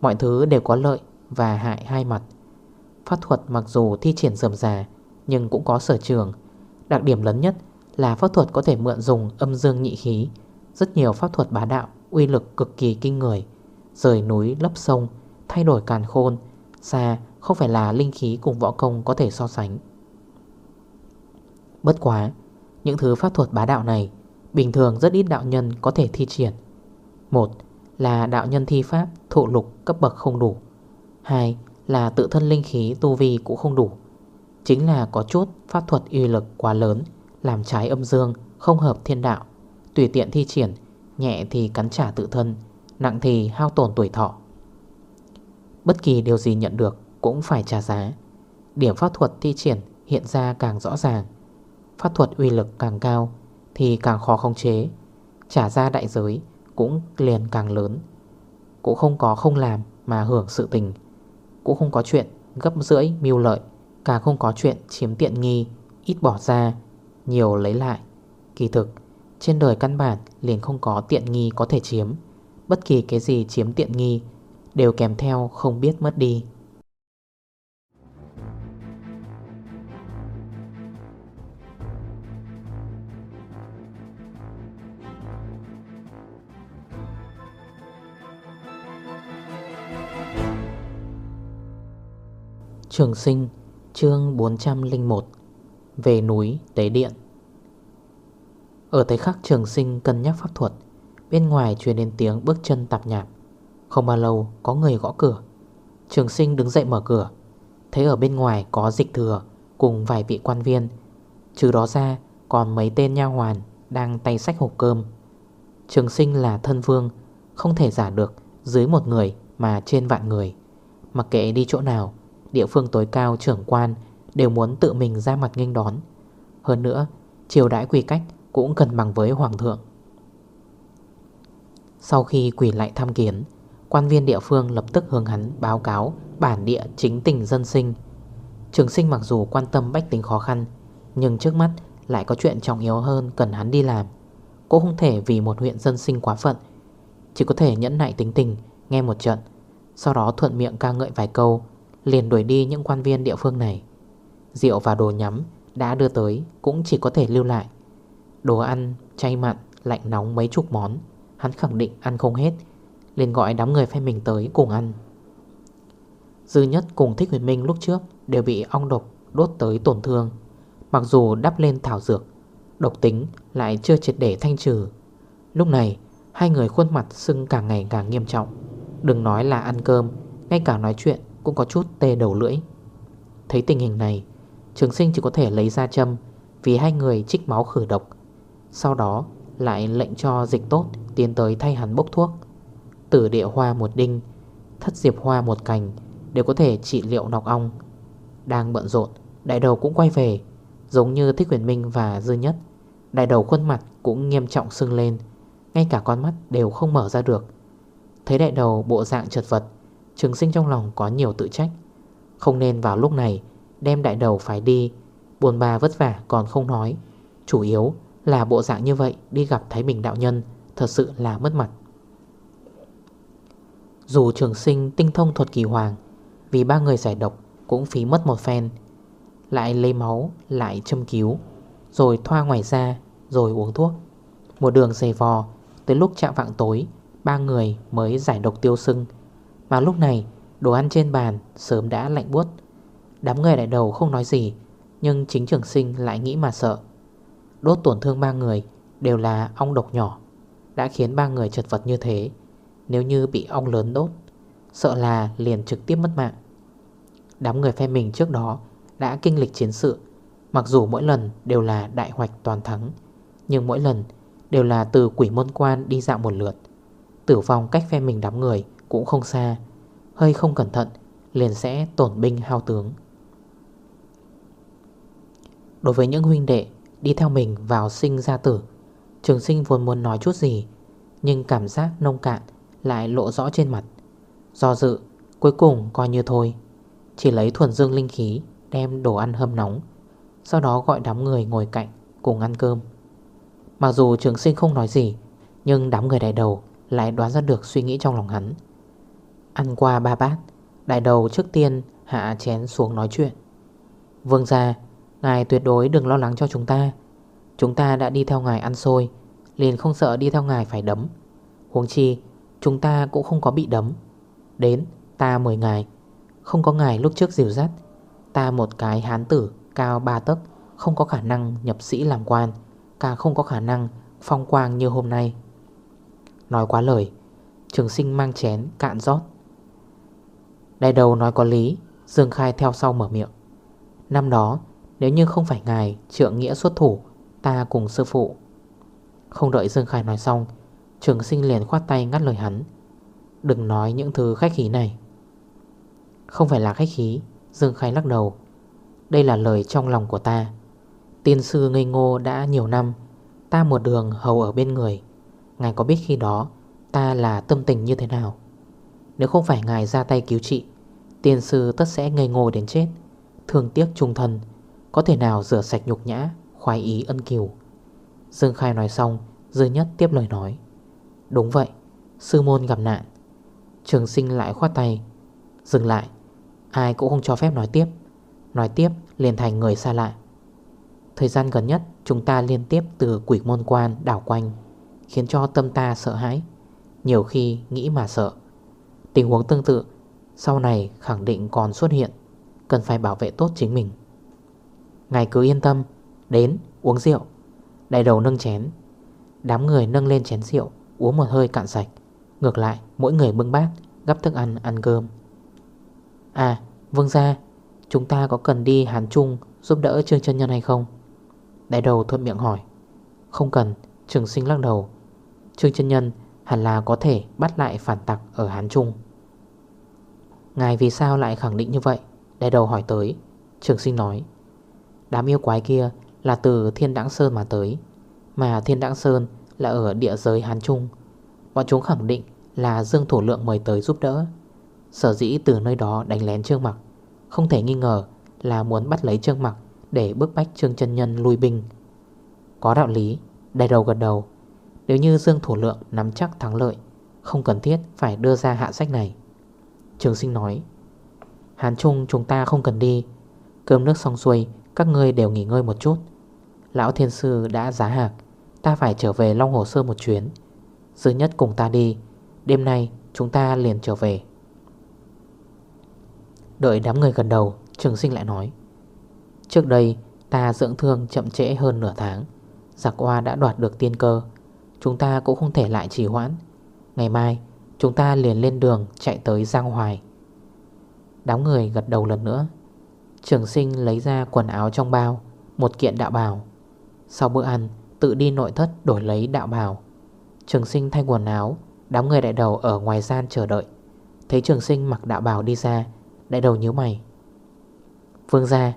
Mọi thứ đều có lợi và hại hai mặt. Pháp thuật mặc dù thi triển dườm già Nhưng cũng có sở trường. Đặc điểm lớn nhất là pháp thuật có thể mượn dùng âm dương nhị khí. Rất nhiều pháp thuật bá đạo, Uy lực cực kỳ kinh người. Rời núi, lấp sông, Thay đổi càn khôn, Xa không phải là linh khí cùng võ công có thể so sánh. Bất quá, Những thứ pháp thuật bá đạo này, Bình thường rất ít đạo nhân có thể thi triển. Một là đạo nhân thi pháp, Thụ lục cấp bậc không đủ. Hai là tự thân linh khí tu vi cũng không đủ. Chính là có chút pháp thuật uy lực quá lớn, Làm trái âm dương, Không hợp thiên đạo. Tùy tiện thi triển, Nhẹ thì cắn trả tự thân, Nặng thì hao tổn tuổi thọ. Bất kỳ điều gì nhận được cũng phải trả giá. Điểm pháp thuật thi triển hiện ra càng rõ ràng. Pháp thuật uy lực càng cao Thì càng khó khống chế. Trả ra đại giới cũng liền càng lớn. Cũng không có không làm mà hưởng sự tình. Cũng không có chuyện gấp rưỡi mưu lợi Càng không có chuyện chiếm tiện nghi, Ít bỏ ra, Nhiều lấy lại. Kỳ thực, Trên đời căn bản liền không có tiện nghi có thể chiếm. Bất kỳ cái gì chiếm tiện nghi Đều kèm theo không biết mất đi. Trường sinh, chương 401 Về núi Tế Điện. Ở thời khắc trường sinh cân nhắc pháp thuật, Bên ngoài truyền đến tiếng bước chân tạp nhạp. Không bao lâu, có người gõ cửa. Trường sinh đứng dậy mở cửa. Thấy ở bên ngoài có dịch thừa Cùng vài vị quan viên. Trừ đó ra, còn mấy tên nha hoàn Đang tay sách hộp cơm. Trường sinh là thân vương, Không thể giả được dưới một người Mà trên vạn người. Mặc kệ đi chỗ nào Địa phương tối cao trưởng quan Đều muốn tự mình ra mặt nghênh đón. Hơn nữa, triều đãi quy cách Cũng cần bằng với hoàng thượng. Sau khi quỷ lại tham kiến, Quan viên địa phương lập tức hướng hắn báo cáo Bản địa chính tình dân sinh. Trường sinh mặc dù quan tâm bách tính khó khăn, Nhưng trước mắt lại có chuyện trọng yếu hơn Cần hắn đi làm. Cũng không thể vì một huyện dân sinh quá phận, Chỉ có thể nhẫn nại tính tình, Nghe một trận, Sau đó thuận miệng ca ngợi vài câu Liền đuổi đi những quan viên địa phương này. Rượu và đồ nhắm đã đưa tới Cũng chỉ có thể lưu lại. Đồ ăn, chay mặn, lạnh nóng mấy chục món Hắn khẳng định ăn không hết liền gọi đám người phe mình tới cùng ăn. Dư nhất cùng Thích Huyền Minh lúc trước Đều bị ong độc đốt tới tổn thương. Mặc dù đắp lên thảo dược Độc tính lại chưa triệt để thanh trừ. Lúc này Hai người khuôn mặt sưng càng ngày càng nghiêm trọng. Đừng nói là ăn cơm Ngay cả nói chuyện cũng có chút tê đầu lưỡi. Thấy tình hình này, Trường sinh chỉ có thể lấy ra châm Vì hai người trích máu khử độc. Sau đó lại lệnh cho dịch tốt Tiến tới thay hắn bốc thuốc. Tử địa hoa một đinh, Thất diệp hoa một cành Đều có thể trị liệu nọc ong. Đang bận rộn, Đại đầu cũng quay về, Giống như Thích Huyền Minh và Dư Nhất. Đại đầu khuôn mặt cũng nghiêm trọng sưng lên, Ngay cả con mắt đều không mở ra được. Thấy đại đầu bộ dạng chật vật Trường sinh trong lòng có nhiều tự trách. Không nên vào lúc này Đem đại đầu phải đi. Buồn bà vất vả còn không nói. Chủ yếu là bộ dạng như vậy Đi gặp Thái Bình Đạo Nhân Thật sự là mất mặt. Dù trường sinh tinh thông thuật kỳ hoàng, Vì ba người giải độc Cũng phí mất một phen. Lại lấy máu, Lại châm cứu, Rồi thoa ngoài ra Rồi uống thuốc. Một đường dày vò, Tới lúc chạm vạng tối, Ba người mới giải độc tiêu sưng. Mà lúc này, đồ ăn trên bàn Sớm đã lạnh buốt. Đám người đại đầu không nói gì, Nhưng chính trường sinh lại nghĩ mà sợ. Đốt tổn thương ba người Đều là ong độc nhỏ, Đã khiến ba người chật vật như thế. Nếu như bị ong lớn đốt, Sợ là liền trực tiếp mất mạng. Đám người phe mình trước đó Đã kinh lịch chiến sự, Mặc dù mỗi lần đều là đại hoạch toàn thắng, Nhưng mỗi lần đều là từ quỷ môn quan đi dạo một lượt. Tử vong cách phe mình đám người cũng không xa. Hơi không cẩn thận, liền sẽ tổn binh hao tướng. Đối với những huynh đệ đi theo mình vào sinh ra tử, Trường sinh vốn muốn nói chút gì, Nhưng cảm giác nông cạn lại lộ rõ trên mặt. Do dự, cuối cùng coi như thôi. Chỉ lấy thuần dương linh khí, đem đồ ăn hâm nóng, Sau đó gọi đám người ngồi cạnh cùng ăn cơm. Mặc dù trường sinh không nói gì, Nhưng đám người đại đầu lại đoán ra được suy nghĩ trong lòng hắn. Ăn qua ba bát. Đại đầu trước tiên hạ chén xuống nói chuyện. Vương gia, Ngài tuyệt đối đừng lo lắng cho chúng ta. Chúng ta đã đi theo ngài ăn xôi Liền không sợ đi theo ngài phải đấm. Huống chi Chúng ta cũng không có bị đấm. Đến ta mời ngài. Không có ngài lúc trước dìu dắt. Ta một cái hán tử cao ba tấc Không có khả năng nhập sĩ làm quan Càng không có khả năng phong quang như hôm nay. Nói quá lời Trường sinh mang chén cạn rót. Đại đầu nói có lý, Dương Khai theo sau mở miệng. Năm đó, nếu như không phải ngài trượng nghĩa xuất thủ, Ta cùng sư phụ. Không đợi Dương Khai nói xong, Trường sinh liền khoát tay ngắt lời hắn. Đừng nói những thứ khách khí này. Không phải là khách khí, Dương Khai lắc đầu. Đây là lời trong lòng của ta. Tiên sư ngây ngô đã nhiều năm, Ta một đường hầu ở bên người. Ngài có biết khi đó Ta là tâm tình như thế nào? Nếu không phải ngài ra tay cứu trị, Tiên sư tất sẽ ngây ngô đến chết. Thương tiếc trung thân, Có thể nào rửa sạch nhục nhã, Khoái ý ân kiều? Dương Khai nói xong, Dư nhất tiếp lời nói. Đúng vậy, Sư môn gặp nạn. Trường sinh lại khoát tay. Dừng lại, Ai cũng không cho phép nói tiếp. Nói tiếp, liền thành người xa lạ. Thời gian gần nhất, chúng ta liên tiếp từ quỷ môn quan đảo quanh, Khiến cho tâm ta sợ hãi. Nhiều khi nghĩ mà sợ. Tình huống tương tự, Sau này khẳng định còn xuất hiện, Cần phải bảo vệ tốt chính mình. Ngài cứ yên tâm, Đến, uống rượu Đại đầu nâng chén. Đám người nâng lên chén rượu, Uống một hơi cạn sạch. Ngược lại, mỗi người bưng bát, Gắp thức ăn ăn cơm. À vương ra Chúng ta có cần đi Hàn Trung Giúp đỡ Trương chân Nhân hay không? Đại đầu thuận miệng hỏi. Không cần, Trường sinh lắc đầu. Trương chân Nhân hẳn là có thể bắt lại phản tặc ở Hán Trung. Ngài vì sao lại khẳng định như vậy? Đại đầu hỏi tới. Trường sinh nói, Đám yêu quái kia là từ Thiên Đãng Sơn mà tới, Mà Thiên Đãng Sơn là ở địa giới Hán Trung. Bọn chúng khẳng định là Dương thổ Lượng mời tới giúp đỡ. Sở dĩ từ nơi đó đánh lén Trương Mặc, Không thể nghi ngờ là muốn bắt lấy Trương Mặc Để bức bách Trương chân Nhân lui binh. Có đạo lý, Đại đầu gật đầu. Nếu như Dương Thủ Lượng nắm chắc thắng lợi, Không cần thiết phải đưa ra hạ sách này. Trường sinh nói. Hán Trung, chúng ta không cần đi. Cơm nước xong xuôi, Các ngươi đều nghỉ ngơi một chút. Lão Thiên Sư đã giá hạc, Ta phải trở về Long Hồ Sơ một chuyến. Dư nhất cùng ta đi, Đêm nay chúng ta liền trở về. Đợi đám người gần đầu, Trường sinh lại nói. Trước đây, ta dưỡng thương chậm trễ hơn nửa tháng. Giặc hoa đã đoạt được tiên cơ. Chúng ta cũng không thể lại trì hoãn. Ngày mai chúng ta liền lên đường chạy tới Giang Hoài. Đám người gật đầu lần nữa. Trường sinh lấy ra quần áo trong bao, Một kiện đạo bào. Sau bữa ăn, tự đi nội thất đổi lấy đạo bào. Trường sinh thay quần áo, Đám người đại đầu ở ngoài gian chờ đợi. Thấy trường sinh mặc đạo bào đi ra, Đại đầu nhíu mày. Vương ra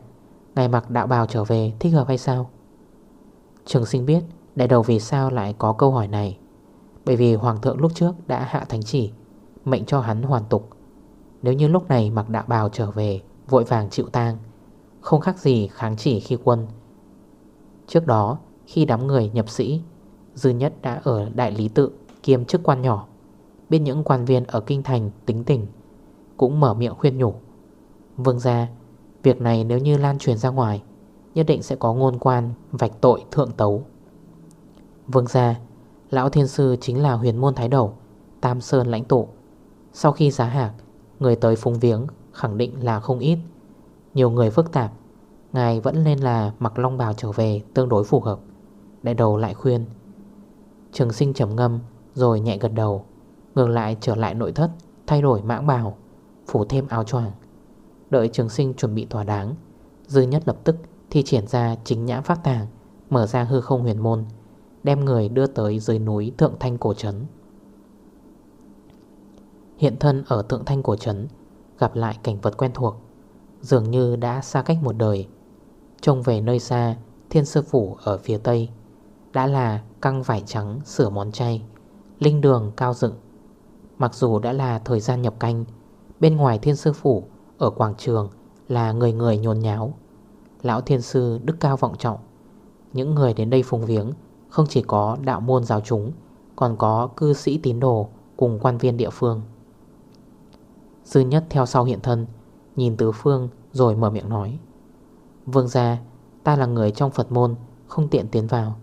Ngài mặc đạo bào trở về thích hợp hay sao? Trường sinh biết Đại đầu vì sao lại có câu hỏi này. Bởi vì Hoàng thượng lúc trước đã hạ thánh chỉ, Mệnh cho hắn hoàn tục. Nếu như lúc này mặc đạo bào trở về, Vội vàng chịu tang, Không khác gì kháng chỉ khi quân. Trước đó, khi đám người nhập sĩ, Dư nhất đã ở đại lý tự Kiêm chức quan nhỏ, Biết những quan viên ở kinh thành tính tình, Cũng mở miệng khuyên nhủ. Vương ra Việc này nếu như lan truyền ra ngoài, Nhất định sẽ có ngôn quan vạch tội thượng tấu. Vương ra Lão Thiên Sư chính là huyền môn thái đầu, Tam Sơn lãnh tụ. Sau khi giá hạc, Người tới phung viếng, khẳng định là không ít. Nhiều người phức tạp, Ngài vẫn nên là mặc long bào trở về Tương đối phù hợp. Đại đầu lại khuyên. Trường sinh trầm ngâm, rồi nhẹ gật đầu. Ngược lại trở lại nội thất, Thay đổi mãng bào, Phủ thêm áo choàng. Đợi trường sinh chuẩn bị thỏa đáng, Dư nhất lập tức thi triển ra chính nhãn phát tàng, Mở ra hư không huyền môn. Đem người đưa tới dưới núi Thượng Thanh Cổ Trấn. Hiện thân ở Thượng Thanh Cổ Trấn, Gặp lại cảnh vật quen thuộc, Dường như đã xa cách một đời. Trông về nơi xa, Thiên sư phủ ở phía tây, Đã là căng vải trắng sửa món chay, Linh đường cao dựng. Mặc dù đã là thời gian nhập canh, Bên ngoài thiên sư phủ Ở quảng trường là người người nhồn nháo. Lão thiên sư đức cao vọng trọng, Những người đến đây phùng viếng không chỉ có đạo môn giáo chúng, Còn có cư sĩ tín đồ Cùng quan viên địa phương. Dư nhất theo sau hiện thân, Nhìn tứ phương rồi mở miệng nói, Vương gia, Ta là người trong Phật môn, Không tiện tiến vào.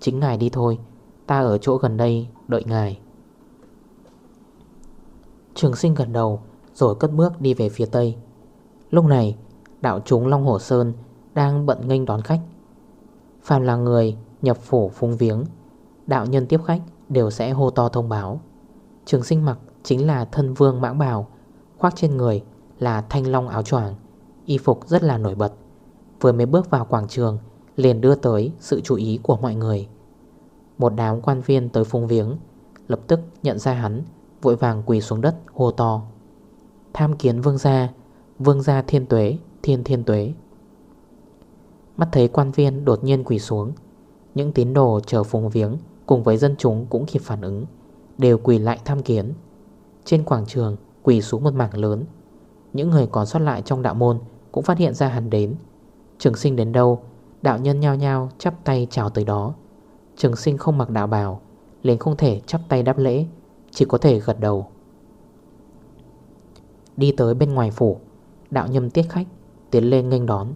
Chính ngài đi thôi, Ta ở chỗ gần đây đợi ngài. Trường sinh gần đầu Rồi cất bước đi về phía tây. Lúc này, đạo chúng Long Hồ Sơn Đang bận nghênh đón khách. Phàm là người nhập phủ phung viếng. Đạo nhân tiếp khách Đều sẽ hô to thông báo. Trường sinh mặc chính là thân vương mãng bào, Khoác trên người là thanh long áo choàng, Y phục rất là nổi bật. Vừa mới bước vào quảng trường, Liền đưa tới sự chú ý của mọi người. Một đám quan viên tới phung viếng, Lập tức nhận ra hắn, Vội vàng quỳ xuống đất hô to. Tham kiến vương gia Vương gia thiên tuế, Thiên thiên tuế. Mắt thấy quan viên đột nhiên quỳ xuống những tín đồ chờ phùng viếng Cùng với dân chúng cũng kịp phản ứng, Đều quỳ lại tham kiến. Trên quảng trường, quỳ xuống một mảng lớn. Những người còn sót lại trong đạo môn Cũng phát hiện ra hắn đến. Trường sinh đến đâu, Đạo nhân nhao nhao chắp tay chào tới đó. Trường sinh không mặc đạo bào, liền không thể chắp tay đáp lễ, Chỉ có thể gật đầu. Đi tới bên ngoài phủ, Đạo nhâm tiết khách, Tiến lên nghênh đón,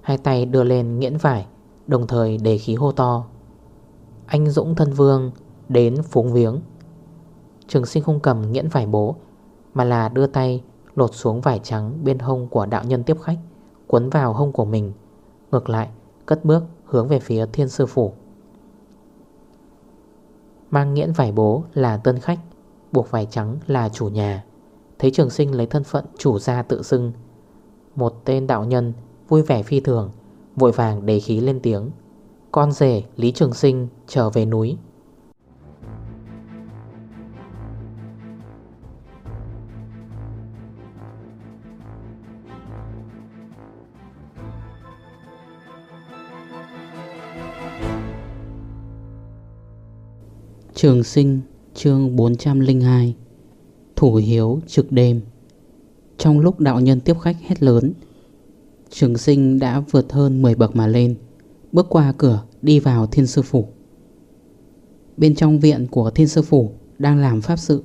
Hai tay đưa lên nghiễn vải Đồng thời đề khí hô to. Anh Dũng thân vương Đến phúng viếng. Trường sinh không cầm nghiễn vải bố, Mà là đưa tay lột xuống vải trắng Bên hông của đạo nhân tiếp khách, Quấn vào hông của mình, Ngược lại cất bước hướng về phía thiên sư phủ. Mang nghiễn vải bố là tân khách, Buộc vải trắng là chủ nhà. Thấy trường sinh lấy thân phận chủ gia tự xưng, Một tên đạo nhân Vui vẻ phi thường Vội vàng đề khí lên tiếng. Con rể Lý Trường Sinh trở về núi. Trường sinh, chương 402 Thủ hiếu trực đêm. Trong lúc đạo nhân tiếp khách hét lớn Trường sinh đã vượt hơn 10 bậc mà lên, Bước qua cửa, đi vào thiên sư phủ. Bên trong viện của thiên sư phủ đang làm pháp sự.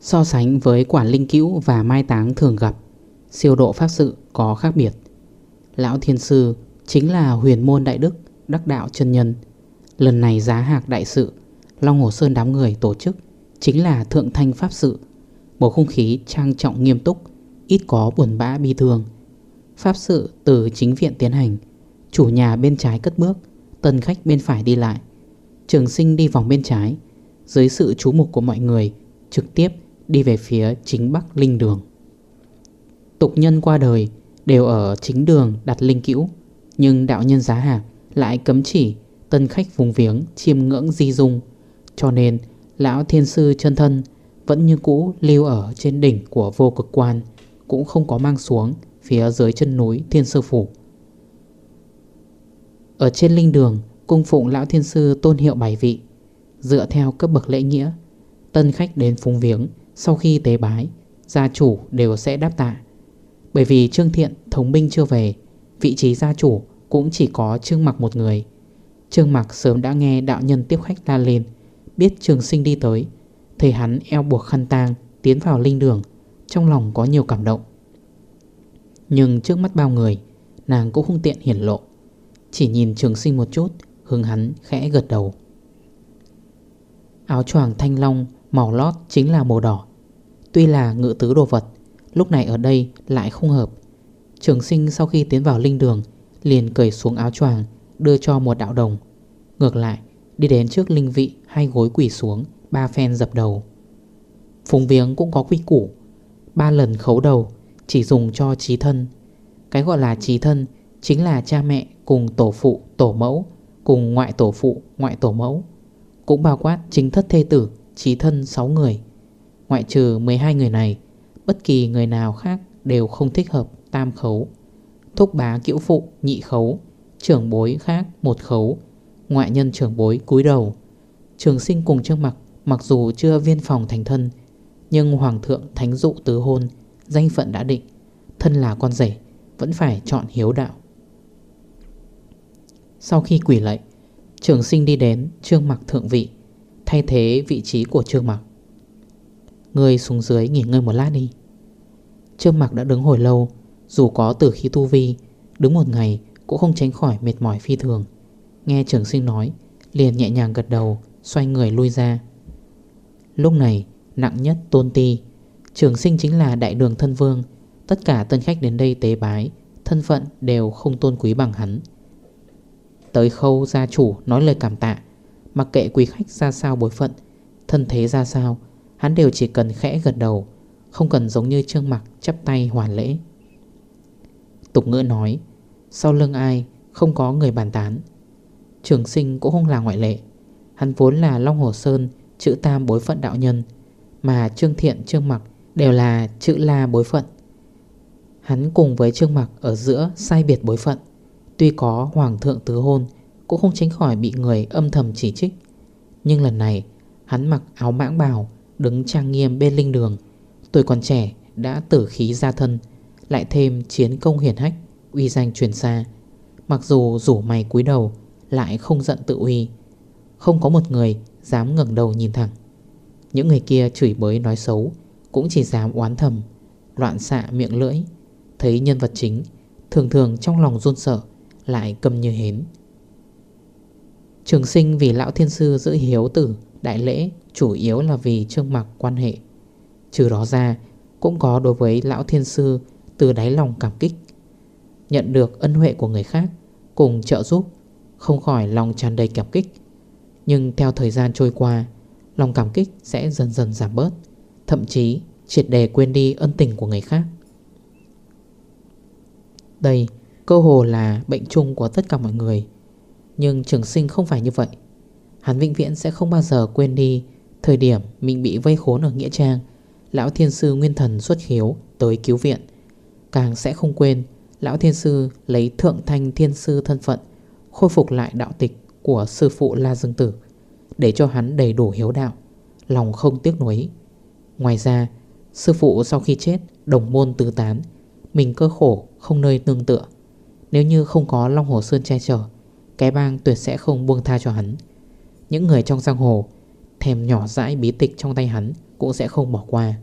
So sánh với quản linh cữu và mai táng thường gặp, Siêu độ pháp sự có khác biệt. Lão thiên sư chính là huyền môn đại đức, Đắc đạo chân nhân. Lần này giá hạc đại sự, Long Hồ Sơn đám người tổ chức Chính là Thượng Thanh Pháp Sự. Bầu không khí trang trọng nghiêm túc, Ít có buồn bã bi thương. Pháp sự từ chính viện tiến hành. Chủ nhà bên trái cất bước, Tân khách bên phải đi lại. Trường sinh đi vòng bên trái. Dưới sự chú mục của mọi người, Trực tiếp đi về phía chính bắc linh đường. Tục nhân qua đời Đều ở chính đường đặt linh cữu Nhưng đạo nhân giá hạc Lại cấm chỉ tân khách vùng viếng Chiêm ngưỡng di dung. Cho nên, lão thiên sư chân thân Vẫn như cũ lưu ở trên đỉnh của vô cực quan, Cũng không có mang xuống Phía dưới chân núi thiên sư phủ. Ở trên linh đường, Cung phụng lão thiên sư tôn hiệu bài vị. Dựa theo cấp bậc lễ nghĩa, Tân khách đến phúng viếng, Sau khi tế bái, Gia chủ đều sẽ đáp tạ. Bởi vì Trương Thiện thống binh chưa về, Vị trí gia chủ cũng chỉ có Trương Mặc một người. Trương Mặc sớm đã nghe đạo nhân tiếp khách la lên, Biết trường sinh đi tới, Thấy hắn eo buộc khăn tang Tiến vào linh đường, Trong lòng có nhiều cảm động. Nhưng trước mắt bao người, Nàng cũng không tiện hiển lộ. Chỉ nhìn trường sinh một chút, Hướng hắn khẽ gật đầu. Áo choàng thanh long, Màu lót chính là màu đỏ. Tuy là ngự tứ đồ vật, Lúc này ở đây lại không hợp. Trường sinh sau khi tiến vào linh đường, Liền cởi xuống áo choàng, Đưa cho một đạo đồng. Ngược lại, đi đến trước linh vị, Hai gối quỷ xuống, Ba phen dập đầu. Phùng viếng cũng có quy củ. Ba lần khấu đầu chỉ dùng cho trí thân. Cái gọi là trí thân Chính là cha mẹ cùng tổ phụ, tổ mẫu Cùng ngoại tổ phụ, ngoại tổ mẫu. Cũng bao quát chính thất thê tử Trí thân 6 người. Ngoại trừ 12 người này Bất kỳ người nào khác đều không thích hợp Tam khấu. Thúc bá cữu phụ nhị khấu Trưởng bối khác một khấu. Ngoại nhân trưởng bối cúi đầu. Trường sinh cùng Trương Mặc Mặc dù chưa viên phòng thành thân Nhưng Hoàng thượng thánh dụ tứ hôn Danh phận đã định, Thân là con rể, Vẫn phải chọn hiếu đạo. Sau khi quỷ lệ Trường sinh đi đến Trương Mặc thượng vị, Thay thế vị trí của Trương Mặc. Người xuống dưới nghỉ ngơi một lát đi. Trương Mặc đã đứng hồi lâu, Dù có từ khi tu vi, Đứng một ngày cũng không tránh khỏi mệt mỏi phi thường. Nghe trường sinh nói, Liền nhẹ nhàng gật đầu, Xoay người lui ra. Lúc này, nặng nhất tôn ti Trường sinh chính là đại đường thân vương. Tất cả tân khách đến đây tế bái, Thân phận đều không tôn quý bằng hắn. Tới khâu gia chủ nói lời cảm tạ. Mặc kệ quý khách ra sao bối phận, Thân thế ra sao, Hắn đều chỉ cần khẽ gật đầu, Không cần giống như trương mặc chắp tay hoàn lễ. Tục ngữ nói, Sau lưng ai không có người bàn tán. Trường sinh cũng không là ngoại lệ. Hắn vốn là Long Hồ Sơn, Chữ Tam bối phận đạo nhân, Mà Trương Thiện, Trương Mặc Đều là chữ La bối phận. Hắn cùng với Trương Mặc ở giữa sai biệt bối phận. Tuy có Hoàng thượng tứ hôn, Cũng không tránh khỏi bị người âm thầm chỉ trích. Nhưng lần này, Hắn mặc áo mãng bào, Đứng trang nghiêm bên linh đường. Tuổi còn trẻ, đã tử khí ra thân, Lại thêm chiến công hiển hách, Uy danh truyền xa. Mặc dù rủ mày cúi đầu, Lại không giận tự uy. Không có một người dám ngẩng đầu nhìn thẳng. Những người kia chửi bới nói xấu cũng chỉ dám oán thầm, Loạn xạ miệng lưỡi. Thấy nhân vật chính, Thường thường trong lòng run sợ, Lại cầm như hến. Trường sinh vì lão thiên sư giữ hiếu tử, Đại lễ chủ yếu là vì trương mặc quan hệ. Trừ đó ra, Cũng có đối với lão thiên sư Từ đáy lòng cảm kích. Nhận được ân huệ của người khác, Cùng trợ giúp, Không khỏi lòng tràn đầy cảm kích. Nhưng theo thời gian trôi qua, Lòng cảm kích sẽ dần dần giảm bớt. Thậm chí triệt đề quên đi ân tình của người khác. Đây, Cơ hồ là bệnh chung của tất cả mọi người. Nhưng trường sinh không phải như vậy. Hắn vĩnh viễn sẽ không bao giờ quên đi Thời điểm mình bị vây khốn ở Nghĩa Trang, Lão Thiên Sư Nguyên Thần xuất hiếu tới cứu viện. Càng sẽ không quên, Lão Thiên Sư lấy Thượng Thanh Thiên Sư thân phận, Khôi phục lại đạo tịch của sư phụ La Dương Tử, Để cho hắn đầy đủ hiếu đạo, Lòng không tiếc nuối. Ngoài ra, Sư phụ sau khi chết, Đồng môn tứ tán, Mình cơ khổ, không nơi nương tựa. Nếu như không có Long Hồ Sơn che chở, Cái bang tuyệt sẽ không buông tha cho hắn. Những người trong giang hồ, Thèm nhỏ dãi bí tịch trong tay hắn Cũng sẽ không bỏ qua.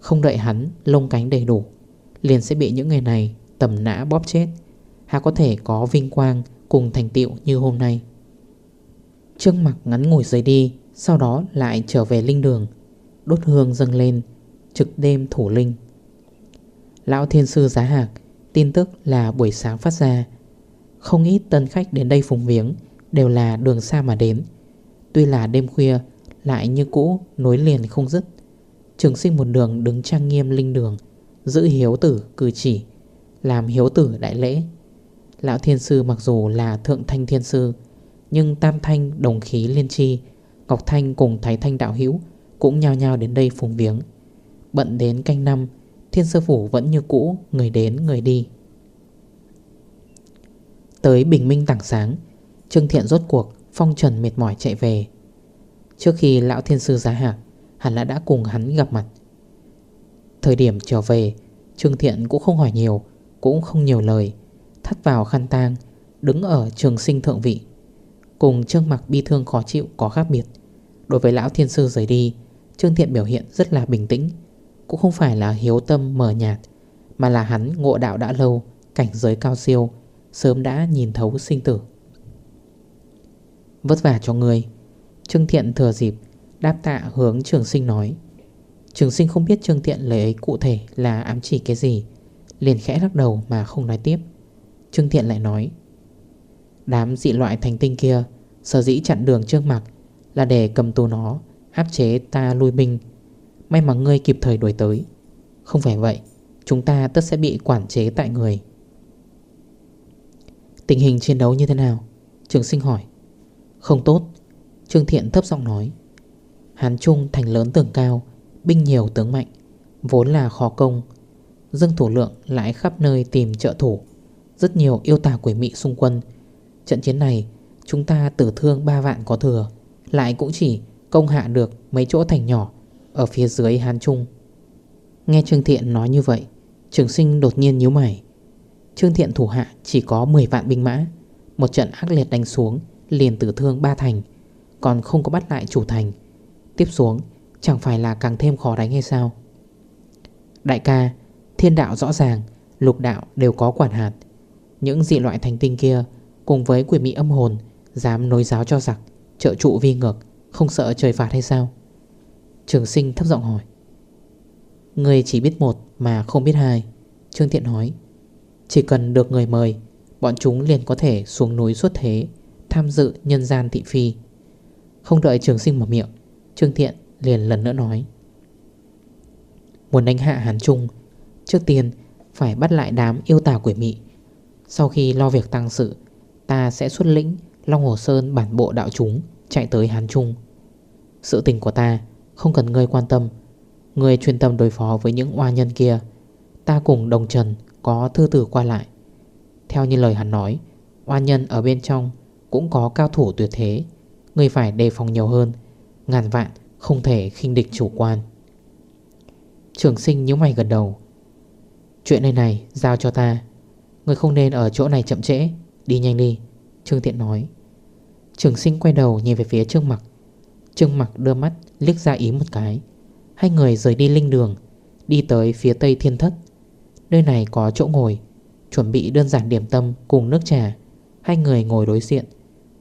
Không đợi hắn, lông cánh đầy đủ, Liền sẽ bị những người này tầm nã bóp chết. Hà có thể có vinh quang Cùng thành tựu như hôm nay. Trương mặc ngắn ngủi rời đi, Sau đó lại trở về linh đường. Đốt hương dâng lên, Trực đêm thủ linh. Lão thiên sư giá hạc Tin tức là buổi sáng phát ra. Không ít tân khách đến đây phùng viếng Đều là đường xa mà đến. Tuy là đêm khuya, Lại như cũ nối liền không dứt. Trường sinh một đường đứng trang nghiêm linh đường, Giữ hiếu tử cử chỉ, Làm hiếu tử đại lễ. Lão thiên sư mặc dù là thượng thanh thiên sư, Nhưng tam thanh đồng khí liên tri, Ngọc Thanh cùng Thái Thanh đạo hữu cũng nhao nhao đến đây phùng viếng. Bận đến canh năm, Thiên sư phủ vẫn như cũ, Người đến, người đi. Tới bình minh tảng sáng, Trương Thiện rốt cuộc Phong trần mệt mỏi chạy về. Trước khi lão thiên sư giá hạc hắn đã đã cùng hắn gặp mặt. Thời điểm trở về, Trương Thiện cũng không hỏi nhiều, Cũng không nhiều lời, Thắt vào khăn tang, Đứng ở trường sinh thượng vị. Cùng Trương mặc bi thương khó chịu, có khác biệt. Đối với lão thiên sư rời đi Trương Thiện biểu hiện rất là bình tĩnh. Cũng không phải là hiếu tâm mờ nhạt, Mà là hắn ngộ đạo đã lâu, Cảnh giới cao siêu, Sớm đã nhìn thấu sinh tử. Vất vả cho người, Trương Thiện thừa dịp, Đáp tạ hướng trường sinh nói. Trường sinh không biết Trương Thiện lời ấy cụ thể là ám chỉ cái gì, Liền khẽ lắc đầu mà không nói tiếp. Trương Thiện lại nói, Đám dị loại thành tinh kia, Sở dĩ chặn đường Trương mặt Là để cầm tù nó. Áp chế ta lui binh. May mà ngươi kịp thời đuổi tới. Không phải vậy, Chúng ta tất sẽ bị quản chế tại người. Tình hình chiến đấu như thế nào? Trường sinh hỏi. Không tốt, Trương Thiện thấp giọng nói. Hán Trung thành lớn tường cao, Binh nhiều tướng mạnh, Vốn là khó công. Dương thủ lượng lại khắp nơi tìm trợ thủ. Rất nhiều yêu tà quỷ mị xung quân. Trận chiến này, Chúng ta tử thương 3 vạn có thừa. Lại cũng chỉ công hạ được mấy chỗ thành nhỏ Ở phía dưới Hán Trung. Nghe Trương Thiện nói như vậy, Trường sinh đột nhiên nhíu mày. Trương Thiện thủ hạ chỉ có 10 vạn binh mã, Một trận ác liệt đánh xuống, Liền tử thương ba thành, Còn không có bắt lại chủ thành. Tiếp xuống, chẳng phải là càng thêm khó đánh hay sao? Đại ca, Thiên đạo rõ ràng, Lục đạo đều có quản hạt. Những dị loại thành tinh kia, Cùng với quỷ mỹ âm hồn, Dám nối giáo cho giặc, Trợ trụ vi ngược không sợ trời phạt hay sao? Trường sinh thấp giọng hỏi. Người chỉ biết một mà không biết hai, Trương Thiện nói. Chỉ cần được người mời, Bọn chúng liền có thể xuống núi xuất thế, Tham dự nhân gian thị phi. Không đợi trường sinh mở miệng, Trương Thiện liền lần nữa nói. Muốn đánh hạ Hán Trung, Trước tiên phải bắt lại đám yêu tà quỷ mị. Sau khi lo việc tăng sự, Ta sẽ xuất lĩnh Long Hồ Sơn bản bộ đạo chúng. Chạy tới Hán Trung. Sự tình của ta không cần ngươi quan tâm. Ngươi chuyên tâm đối phó với những oa nhân kia. Ta cùng đồng trần Có thư tử qua lại. Theo như lời hắn nói, Oa nhân ở bên trong cũng có cao thủ tuyệt thế. Ngươi phải đề phòng nhiều hơn. Ngàn vạn không thể khinh địch chủ quan. Trường sinh nhíu mày gần đầu. Chuyện này này giao cho ta. Người không nên ở chỗ này chậm trễ. Đi nhanh đi. Trương Thiện nói. Trường sinh quay đầu nhìn về phía Trương Mặc. Trương Mặc đưa mắt liếc ra ý một cái. Hai người rời đi linh đường, Đi tới phía tây thiên thất. Nơi này có chỗ ngồi, Chuẩn bị đơn giản điểm tâm cùng nước trà. Hai người ngồi đối diện.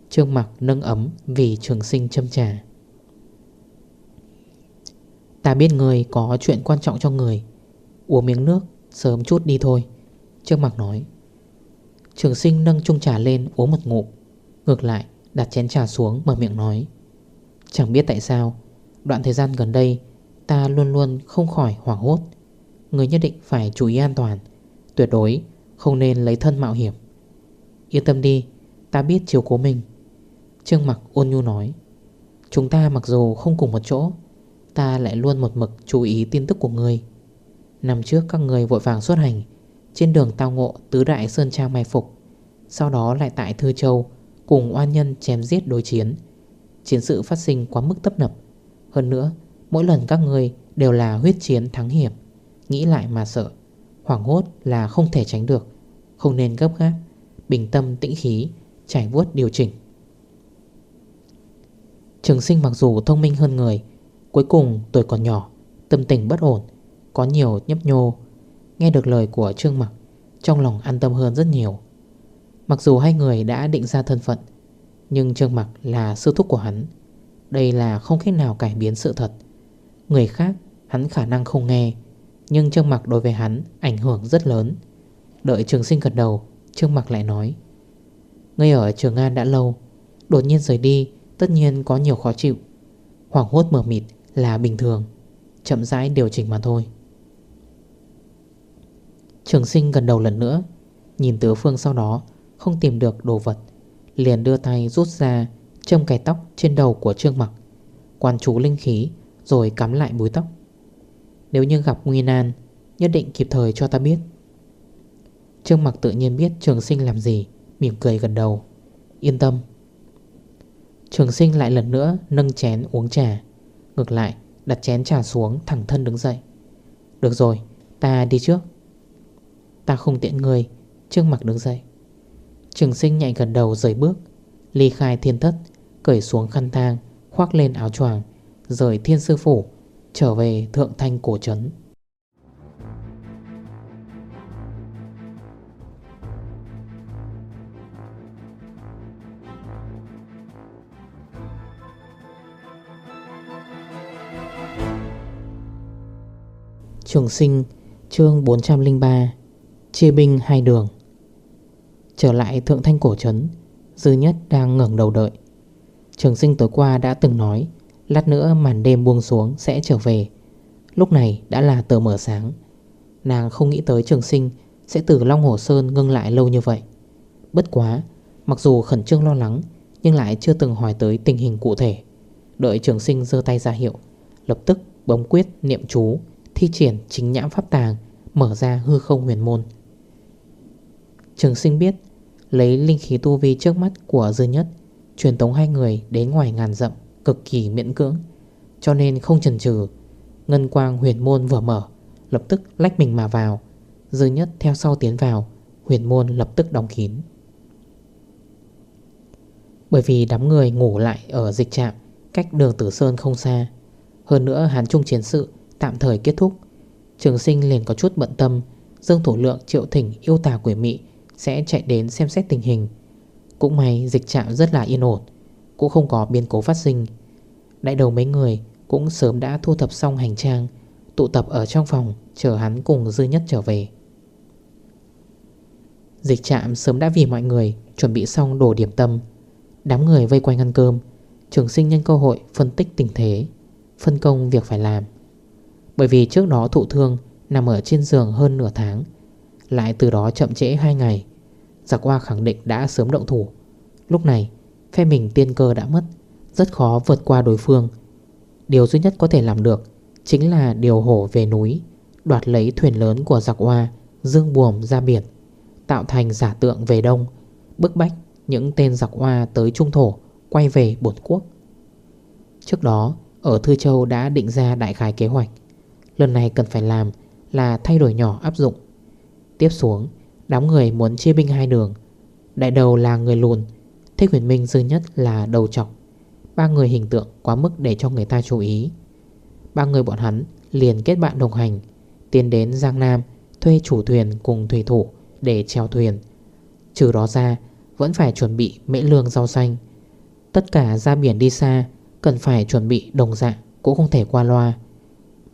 Trương Mặc nâng ấm vì trường sinh châm trà. Ta biết người có chuyện quan trọng cho người. Uống miếng nước, Sớm chút đi thôi. Trương Mạc nói. Trường sinh nâng chung trà lên uống một ngụm. Ngược lại đặt chén trà xuống, mở miệng nói. Chẳng biết tại sao, Đoạn thời gian gần đây, Ta luôn luôn không khỏi hoảng hốt. Người nhất định phải chú ý an toàn, Tuyệt đối không nên lấy thân mạo hiểm. Yên tâm đi, Ta biết chiều cố mình. Trương Mặc ôn nhu nói. Chúng ta mặc dù không cùng một chỗ, Ta lại luôn một mực chú ý tin tức của người. Năm trước các người vội vàng xuất hành, Trên đường tao ngộ tứ đại Sơn Trang mai phục, Sau đó lại tại Thư Châu Cùng oan nhân chém giết đối chiến. Chiến sự phát sinh quá mức tấp nập. Hơn nữa, Mỗi lần các người đều là huyết chiến thắng hiểm. Nghĩ lại mà sợ. Hoảng hốt là không thể tránh được. Không nên gấp gáp. Bình tâm tĩnh khí, Trải vuốt điều chỉnh. Trường sinh mặc dù thông minh hơn người, Cuối cùng tuổi còn nhỏ, Tâm tình bất ổn, Có nhiều nhấp nhô. Nghe được lời của Trương Mặc, Trong lòng an tâm hơn rất nhiều. Mặc dù hai người đã định ra thân phận, Nhưng Trương Mặc là sư thúc của hắn. Đây là không cách nào cải biến sự thật. Người khác, hắn khả năng không nghe, Nhưng Trương Mặc đối với hắn ảnh hưởng rất lớn. Đợi trường sinh gật đầu, Trương Mặc lại nói, Ngươi ở Trường An đã lâu, Đột nhiên rời đi, Tất nhiên có nhiều khó chịu. Hoảng hốt mở mịt là bình thường, Chậm rãi điều chỉnh mà thôi. Trường sinh gần đầu lần nữa, Nhìn tứ phương sau đó không tìm được đồ vật, Liền đưa tay rút ra Châm cài tóc trên đầu của Trương Mặc Quan chú linh khí Rồi cắm lại búi tóc. Nếu như gặp nguy nan, Nhất định kịp thời cho ta biết. Trương Mặc tự nhiên biết trường sinh làm gì, Mỉm cười gần đầu. Yên tâm. Trường sinh lại lần nữa nâng chén uống trà, Ngược lại đặt chén trà xuống thẳng thân đứng dậy. Được rồi, ta đi trước. Ta không tiện người, Trương mặc đứng dậy. Trường sinh nhạy gần đầu rời bước. Ly khai thiên thất, Cởi xuống khăn thang, Khoác lên áo choàng, Rời thiên sư phủ, Trở về thượng thanh cổ trấn. Trường sinh, chương 403 Chia binh hai đường. Trở lại thượng thanh cổ trấn, Dư nhất đang ngẩn đầu đợi. Trường sinh tối qua đã từng nói, Lát nữa màn đêm buông xuống sẽ trở về. Lúc này đã là tờ mở sáng. Nàng không nghĩ tới trường sinh Sẽ từ Long Hồ Sơn ngưng lại lâu như vậy. Bất quá, Mặc dù khẩn trương lo lắng, Nhưng lại chưa từng hỏi tới tình hình cụ thể. Đợi trường sinh dơ tay ra hiệu, Lập tức bấm quyết niệm chú, Thi triển chính nhãn pháp tàng, Mở ra hư không huyền môn. Trường sinh biết Lấy linh khí tu vi trước mắt của dư nhất, Truyền tống hai người đến ngoài ngàn rậm Cực kỳ miễn cưỡng. Cho nên không chần chừ, Ngân quang huyền môn vừa mở, Lập tức lách mình mà vào. Dư nhất theo sau tiến vào, Huyền môn lập tức đóng kín. Bởi vì đám người ngủ lại ở dịch trạm, Cách đường Tử Sơn không xa. Hơn nữa hán trung chiến sự Tạm thời kết thúc. Trường sinh liền có chút bận tâm Dương Thủ Lượng triệu thỉnh yêu tà quỷ mị sẽ chạy đến xem xét tình hình. Cũng may dịch trạm rất là yên ổn, Cũng không có biến cố phát sinh. Đại đầu mấy người cũng sớm đã thu thập xong hành trang, Tụ tập ở trong phòng, Chờ hắn cùng dư nhất trở về. Dịch trạm sớm đã vì mọi người Chuẩn bị xong đồ điểm tâm. Đám người vây quanh ăn cơm, Trường sinh nhân cơ hội phân tích tình thế, Phân công việc phải làm. Bởi vì trước đó thụ thương Nằm ở trên giường hơn nửa tháng lại từ đó chậm trễ 2 ngày. Giặc hoa khẳng định đã sớm động thủ. Lúc này, phe mình tiên cơ đã mất. Rất khó vượt qua đối phương. Điều duy nhất có thể làm được Chính là điều hổ về núi, Đoạt lấy thuyền lớn của giặc hoa, Dương buồm ra biển, Tạo thành giả tượng về đông, Bức bách những tên giặc hoa tới trung thổ, Quay về bổn quốc. Trước đó, Ở Thư Châu đã định ra đại khái kế hoạch. Lần này cần phải làm là thay đổi nhỏ áp dụng Tiếp xuống, Đám người muốn chia binh hai đường. Đại đầu là người lùn, Thích huyền minh dư nhất là đầu trọc. Ba người hình tượng quá mức để cho người ta chú ý. Ba người bọn hắn liền kết bạn đồng hành, Tiến đến Giang Nam, Thuê chủ thuyền cùng thủy thủ Để treo thuyền. Trừ đó ra, vẫn phải chuẩn bị mễ lương rau xanh. Tất cả ra biển đi xa, Cần phải chuẩn bị đồng dạng Cũng không thể qua loa.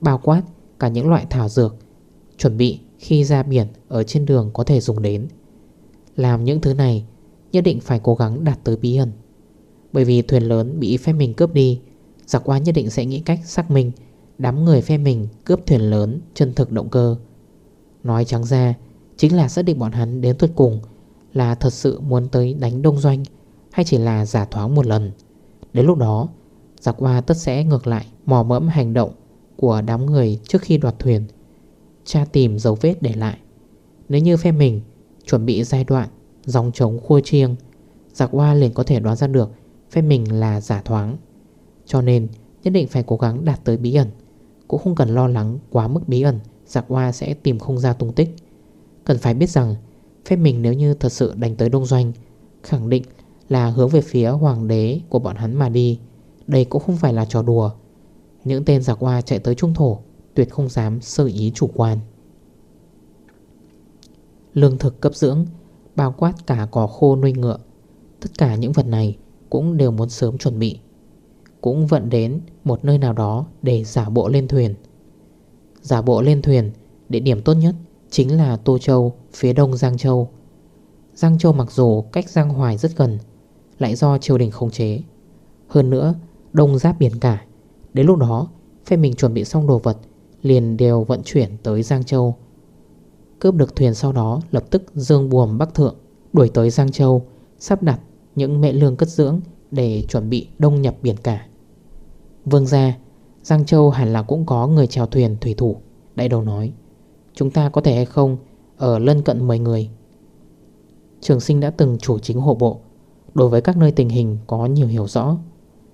Bao quát cả những loại thảo dược, Chuẩn bị khi ra biển ở trên đường có thể dùng đến. Làm những thứ này, nhất định phải cố gắng đạt tới bí ẩn. Bởi vì thuyền lớn bị phe mình cướp đi, Giặc qua nhất định sẽ nghĩ cách xác minh Đám người phe mình cướp thuyền lớn chân thực động cơ. Nói trắng ra, Chính là xác định bọn hắn đến tuột cùng Là thật sự muốn tới đánh đông doanh Hay chỉ là giả thoáng một lần. Đến lúc đó, Giặc qua tất sẽ ngược lại mò mẫm hành động của đám người trước khi đoạt thuyền tra tìm dấu vết để lại. Nếu như phe mình chuẩn bị giai đoạn dòng trống khua chiêng dạ Giặc hoa liền có thể đoán ra được phe mình là giả thoáng. Cho nên, nhất định phải cố gắng đạt tới bí ẩn. Cũng không cần lo lắng quá mức bí ẩn dạ Giặc hoa sẽ tìm không ra tung tích. Cần phải biết rằng, phe mình nếu như thật sự đánh tới đông doanh, Khẳng định là hướng về phía hoàng đế của bọn hắn mà đi. Đây cũng không phải là trò đùa. Những tên dạ giặc hoa chạy tới trung thổ Tuyệt không dám sơ ý chủ quan. Lương thực cấp dưỡng, Bao quát cả cỏ khô nuôi ngựa, Tất cả những vật này Cũng đều muốn sớm chuẩn bị. Cũng vận đến một nơi nào đó Để giả bộ lên thuyền. Giả bộ lên thuyền, Địa điểm tốt nhất Chính là Tô Châu, Phía đông Giang Châu. Giang Châu mặc dù cách Giang Hoài rất gần, Lại do triều đình khống chế. Hơn nữa, đông giáp biển cả, Đến lúc đó phe mình chuẩn bị xong đồ vật Liền đều vận chuyển tới Giang Châu. Cướp được thuyền sau đó Lập tức dương buồm bắc thượng, Đuổi tới Giang Châu, Sắp đặt những mẹ lương cất dưỡng Để chuẩn bị đông nhập biển cả. Vương ra Giang Châu hẳn là cũng có người chèo thuyền thủy thủ, Đại đầu nói. Chúng ta có thể hay không Ở lân cận 10 người? Trường sinh đã từng chủ chính hộ bộ, Đối với các nơi tình hình có nhiều hiểu rõ.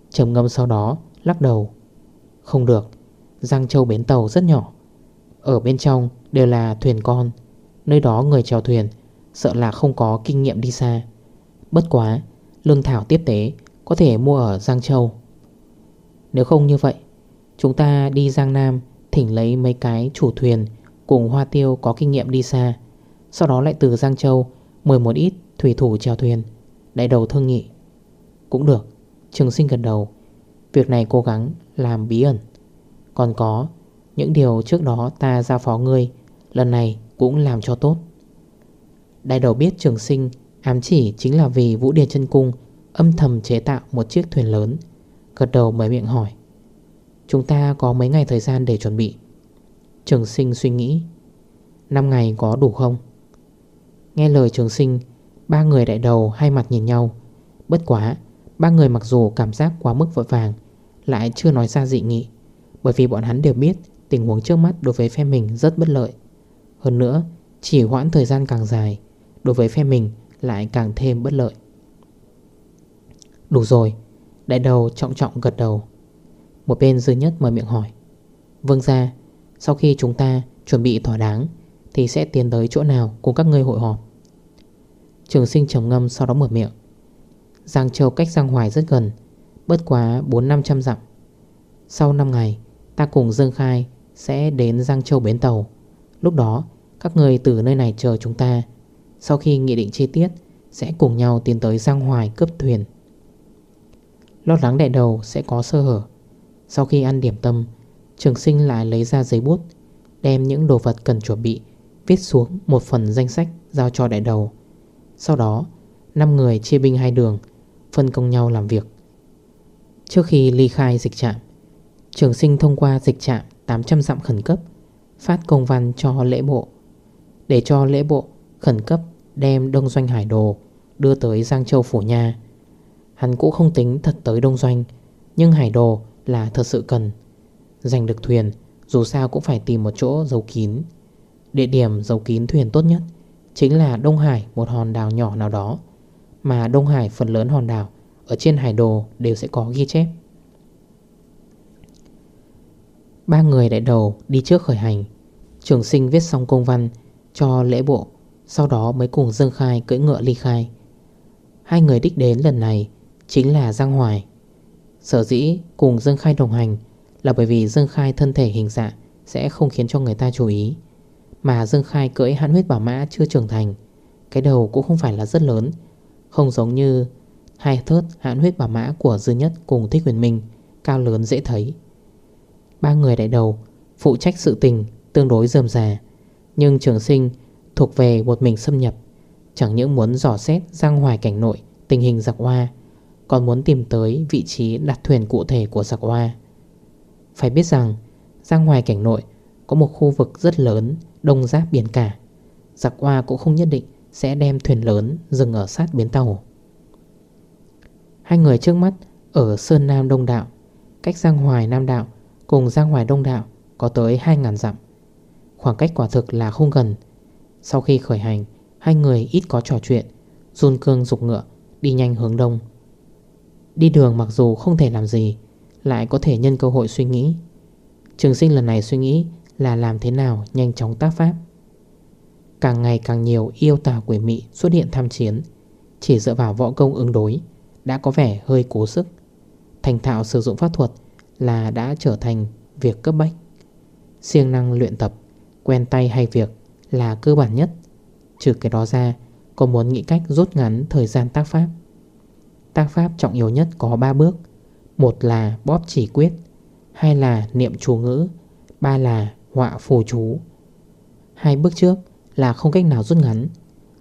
Trầm ngâm sau đó lắc đầu. Không được Giang Châu bến tàu rất nhỏ. Ở bên trong đều là thuyền con. Nơi đó người chèo thuyền, Sợ là không có kinh nghiệm đi xa. Bất quá, Lương thảo tiếp tế, Có thể mua ở Giang Châu. Nếu không như vậy, Chúng ta đi Giang Nam, Thỉnh lấy mấy cái chủ thuyền Cùng Hoa Tiêu có kinh nghiệm đi xa. Sau đó lại từ Giang Châu Mời một ít thủy thủ chèo thuyền, Đại đầu thương nghị. Cũng được, Trường sinh gần đầu. Việc này cố gắng làm bí ẩn. Còn có, những điều trước đó ta giao phó ngươi, Lần này cũng làm cho tốt. Đại đầu biết trường sinh Ám chỉ chính là vì Vũ Điền chân Cung Âm thầm chế tạo một chiếc thuyền lớn, Gật đầu mới miệng hỏi, Chúng ta có mấy ngày thời gian để chuẩn bị? Trường sinh suy nghĩ 5 ngày có đủ không? Nghe lời trường sinh, Ba người đại đầu hai mặt nhìn nhau. Bất quá, Ba người mặc dù cảm giác quá mức vội vàng, Lại chưa nói ra dị nghị. Bởi vì bọn hắn đều biết Tình huống trước mắt đối với phe mình rất bất lợi. Hơn nữa, Chỉ hoãn thời gian càng dài, Đối với phe mình lại càng thêm bất lợi. Đủ rồi, Đại đầu trọng trọng gật đầu. Một bên dư nhất mở miệng hỏi Vâng ra Sau khi chúng ta chuẩn bị thỏa đáng, Thì sẽ tiến tới chỗ nào cùng các ngươi hội họp? Trường sinh trầm ngâm sau đó mở miệng, Giang Châu cách Giang Hoài rất gần, Bất quá 4-500 dặm. Sau 5 ngày Ta cùng Dương Khai sẽ đến Giang Châu bến tàu. Lúc đó, Các người từ nơi này chờ chúng ta. Sau khi nghị định chi tiết, Sẽ cùng nhau tiến tới Giang Hoài cướp thuyền. Lót lắng đại đầu sẽ có sơ hở. Sau khi ăn điểm tâm, Trường sinh lại lấy ra giấy bút, Đem những đồ vật cần chuẩn bị, Viết xuống một phần danh sách Giao cho đại đầu. Sau đó 5 người chia binh hai đường, Phân công nhau làm việc. Trước khi ly khai dịch trạm Trường sinh thông qua dịch trạm 800 dặm khẩn cấp, Phát công văn cho lễ bộ. Để cho lễ bộ khẩn cấp Đem Đông Doanh Hải Đồ Đưa tới Giang Châu Phủ Nha Hắn cũng không tính thật tới Đông Doanh, Nhưng Hải Đồ là thật sự cần. Giành được thuyền, Dù sao cũng phải tìm một chỗ giấu kín. Địa điểm giấu kín thuyền tốt nhất Chính là Đông Hải, một hòn đảo nhỏ nào đó, Mà Đông Hải phần lớn hòn đảo Ở trên hải đồ đều sẽ có ghi chép. Ba người đại đầu đi trước khởi hành. Trường sinh viết xong công văn Cho lễ bộ, Sau đó mới cùng Dương Khai cưỡi ngựa ly khai. Hai người đích đến lần này Chính là Giang Hoài. Sở dĩ cùng Dương Khai đồng hành Là bởi vì Dương Khai thân thể hình dạng Sẽ không khiến cho người ta chú ý, Mà Dương Khai cưỡi hãn huyết bảo mã chưa trưởng thành, Cái đầu cũng không phải là rất lớn, Không giống như Hai thớt hãn huyết bảo mã của Dư Nhất Cùng Thích Huyền Minh, Cao lớn dễ thấy. Ba người đại đầu Phụ trách sự tình tương đối dườm già Nhưng trường sinh thuộc về một mình xâm nhập, Chẳng những muốn dò xét, giang hoài cảnh nội Tình hình giặc hoa, Còn muốn tìm tới vị trí đặt thuyền cụ thể của giặc hoa. Phải biết rằng, Giang hoài cảnh nội Có một khu vực rất lớn, Đông giáp biển cả. Giặc hoa cũng không nhất định Sẽ đem thuyền lớn dừng ở sát bến tàu. Hai người trước mắt Ở Sơn Nam Đông Đạo, Cách Giang Hoài Nam Đạo Cùng ra ngoài Đông Đạo có tới 2.000 dặm. Khoảng cách quả thực là không gần. Sau khi khởi hành, Hai người ít có trò chuyện, Run cương dục ngựa, Đi nhanh hướng đông. Đi đường mặc dù không thể làm gì, Lại có thể nhân cơ hội suy nghĩ. Trường sinh lần này suy nghĩ Là làm thế nào nhanh chóng tác pháp. Càng ngày càng nhiều yêu tà quỷ mị xuất hiện tham chiến, Chỉ dựa vào võ công ứng đối, Đã có vẻ hơi cố sức. Thành thạo sử dụng pháp thuật là đã trở thành việc cấp bách. Siêng năng luyện tập, Quen tay hay việc là cơ bản nhất. Trừ cái đó ra Còn muốn nghĩ cách rút ngắn thời gian tác pháp? Tác pháp trọng yếu nhất có 3 bước. Một là bóp chỉ quyết, Hai là niệm chú ngữ, Ba là họa phù chú. Hai bước trước là không cách nào rút ngắn.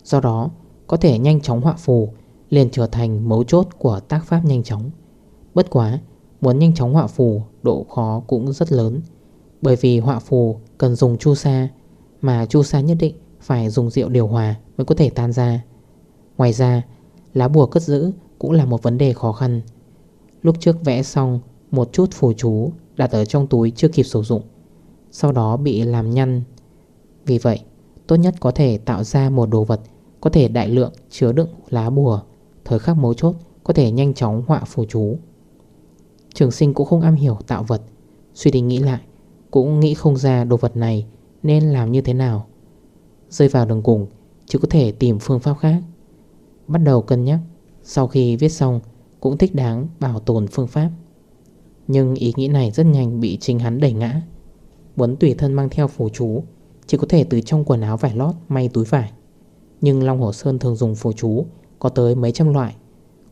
Do đó, Có thể nhanh chóng họa phù, liền trở thành mấu chốt của tác pháp nhanh chóng. Bất quá Muốn nhanh chóng họa phù, độ khó cũng rất lớn. Bởi vì họa phù cần dùng chu sa, Mà chu sa nhất định phải dùng rượu điều hòa mới có thể tan ra. Ngoài ra, Lá bùa cất giữ cũng là một vấn đề khó khăn. Lúc trước vẽ xong, Một chút phù chú đặt ở trong túi chưa kịp sử dụng. Sau đó bị làm nhăn. Vì vậy, Tốt nhất có thể tạo ra một đồ vật Có thể đại lượng chứa đựng lá bùa. Thời khắc mấu chốt Có thể nhanh chóng họa phù chú. Trường sinh cũng không am hiểu tạo vật. Suy đi nghĩ lại, Cũng nghĩ không ra đồ vật này Nên làm như thế nào. Rơi vào đường cùng, Chỉ có thể tìm phương pháp khác. Bắt đầu cân nhắc, Sau khi viết xong, Cũng thích đáng bảo tồn phương pháp. Nhưng ý nghĩ này rất nhanh bị chính hắn đẩy ngã. Muốn tùy thân mang theo phù chú, Chỉ có thể từ trong quần áo vải lót may túi vải. Nhưng Long Hồ Sơn thường dùng phù chú Có tới mấy trăm loại,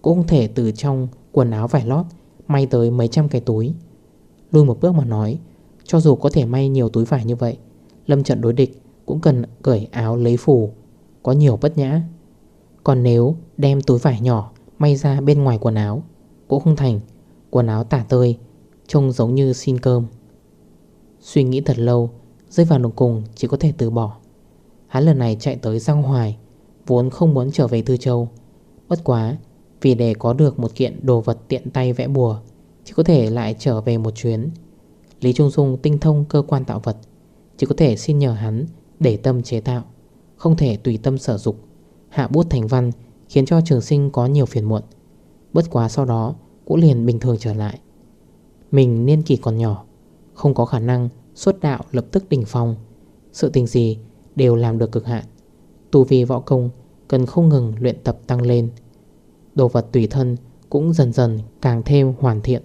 Cũng không thể từ trong quần áo vải lót May tới mấy trăm cái túi. Lui một bước mà nói, Cho dù có thể may nhiều túi vải như vậy, Lâm trận đối địch cũng cần cởi áo lấy phù, Có nhiều bất nhã. Còn nếu đem túi vải nhỏ May ra bên ngoài quần áo, Cũng không thành, Quần áo tả tơi, Trông giống như xin cơm. Suy nghĩ thật lâu, Rơi vào đường cùng chỉ có thể từ bỏ. Hắn lần này chạy tới Giang Hoài, Vốn không muốn trở về Thư Châu. Bất quá vì để có được một kiện đồ vật tiện tay vẽ bùa Chỉ có thể lại trở về một chuyến. Lý Trung Dung tinh thông cơ quan tạo vật Chỉ có thể xin nhờ hắn để tâm chế tạo, Không thể tùy tâm sở dục. Hạ bút thành văn Khiến cho trường sinh có nhiều phiền muộn. Bất quá sau đó, cũng liền bình thường trở lại. Mình niên kỳ còn nhỏ, Không có khả năng xuất đạo lập tức đỉnh phong. Sự tình gì đều làm được cực hạn. Tu vi võ công cần không ngừng luyện tập tăng lên. Đồ vật tùy thân cũng dần dần càng thêm hoàn thiện.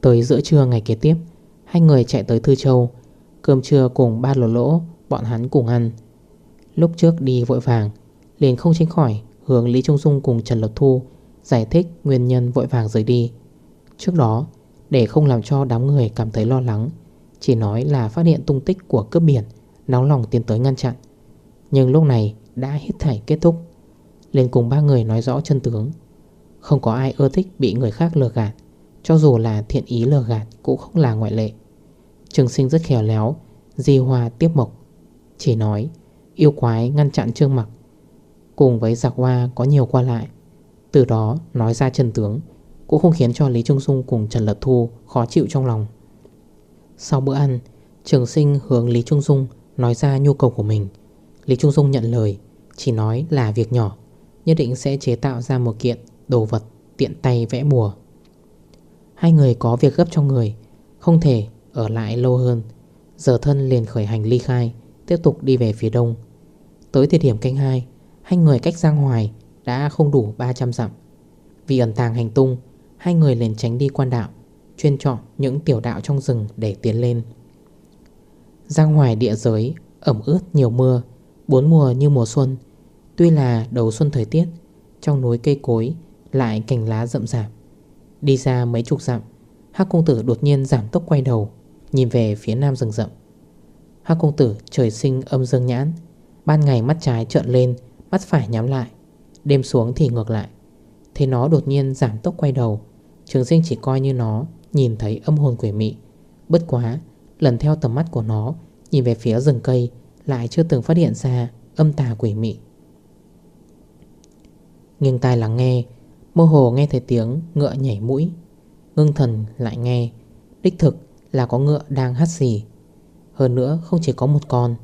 Tới giữa trưa ngày kế tiếp, Hai người chạy tới Thư Châu. Cơm trưa cùng ba lỗ lỗ, Bọn hắn cùng ăn. Lúc trước đi vội vàng, Liền không tránh khỏi hướng Lý Trung Dung cùng Trần Lộc Thu Giải thích nguyên nhân vội vàng rời đi. Trước đó, Để không làm cho đám người cảm thấy lo lắng, Chỉ nói là phát hiện tung tích của cướp biển Nóng lòng tiến tới ngăn chặn. Nhưng lúc này đã hết thảy kết thúc. Lên cùng ba người nói rõ chân tướng. Không có ai ưa thích bị người khác lừa gạt, Cho dù là thiện ý lừa gạt Cũng không là ngoại lệ. Trường sinh rất khéo léo, Di hoa tiếp mộc, Chỉ nói, yêu quái ngăn chặn trương mặc, Cùng với giặc hoa có nhiều qua lại. Từ đó nói ra chân tướng, Cũng không khiến cho Lý Trung Dung cùng Trần Lật Thu khó chịu trong lòng. Sau bữa ăn, Trường sinh hướng Lý Trung Dung nói ra nhu cầu của mình. Lý Trung Dung nhận lời, Chỉ nói là việc nhỏ. Nhất định sẽ chế tạo ra một kiện đồ vật tiện tay vẽ mùa. Hai người có việc gấp trong người, Không thể ở lại lâu hơn. Giờ thân liền khởi hành ly khai, Tiếp tục đi về phía đông. Tới thời điểm canh 2 Hai người cách Giang Hoài đã không đủ 300 dặm. Vì ẩn tàng hành tung, Hai người liền tránh đi quan đạo, Chuyên chọn những tiểu đạo trong rừng để tiến lên. Giang Hoài địa giới, Ẩm ướt, nhiều mưa, Bốn mùa như mùa xuân Tuy là đầu xuân thời tiết, Trong núi cây cối lại cành lá rậm rạp. Đi ra mấy chục dặm, Hắc công tử đột nhiên giảm tốc quay đầu, Nhìn về phía nam rừng rậm. Hắc công tử trời sinh âm dương nhãn, Ban ngày mắt trái trợn lên, Mắt phải nhắm lại, Đêm xuống thì ngược lại. Thế nó đột nhiên giảm tốc quay đầu, Trường sinh chỉ coi như nó Nhìn thấy âm hồn quỷ mị. Bất quá, Lần theo tầm mắt của nó, Nhìn về phía rừng cây Lại chưa từng phát hiện ra âm tà quỷ mị. Nghiêng tai lắng nghe. Mơ hồ nghe thấy tiếng ngựa nhảy mũi. Ngưng thần lại nghe. Đích thực là có ngựa đang hắt xì. Hơn nữa không chỉ có một con,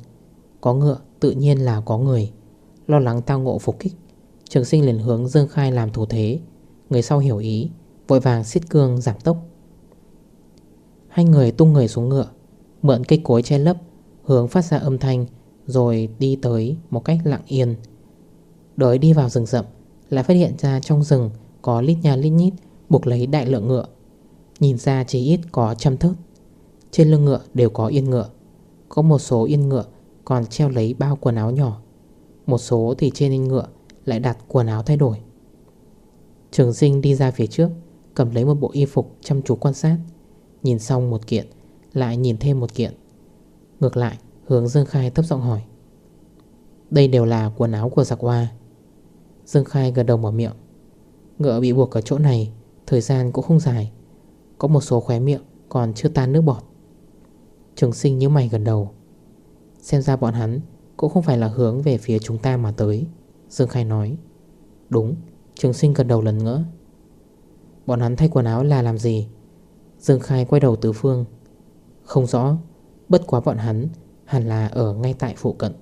Có ngựa tự nhiên là có người. Lo lắng tao ngộ phục kích, Trường sinh liền hướng Dương Khai làm thủ thế. Người sau hiểu ý, Vội vàng xiết cương giảm tốc. Hai người tung người xuống ngựa, Mượn cây cối che lấp, Hướng phát ra âm thanh, Rồi đi tới một cách lặng yên. Đợi đi vào rừng rậm. Lại phát hiện ra trong rừng Có lít nhà lít nhít Buộc lấy đại lượng ngựa. Nhìn ra chỉ ít có trăm thớt. Trên lưng ngựa đều có yên ngựa. Có một số yên ngựa còn treo lấy bao quần áo nhỏ. Một số thì trên yên ngựa lại đặt quần áo thay đổi. Trường sinh đi ra phía trước, Cầm lấy một bộ y phục chăm chú quan sát. Nhìn xong một kiện, Lại nhìn thêm một kiện. Ngược lại, hướng Dương Khai thấp giọng hỏi. Đây đều là quần áo của giặc hoa. Dương Khai gật đầu mở miệng. Ngựa bị buộc ở chỗ này, Thời gian cũng không dài. Có một số khóe miệng còn chưa tan nước bọt. Trường sinh như mày gần đầu. Xem ra bọn hắn Cũng không phải là hướng về phía chúng ta mà tới, Dương Khai nói. Đúng, Trường sinh gần đầu lần nữa. Bọn hắn thay quần áo là làm gì? Dương Khai quay đầu tứ phương. Không rõ, Bất quá bọn hắn hẳn là ở ngay tại phụ cận.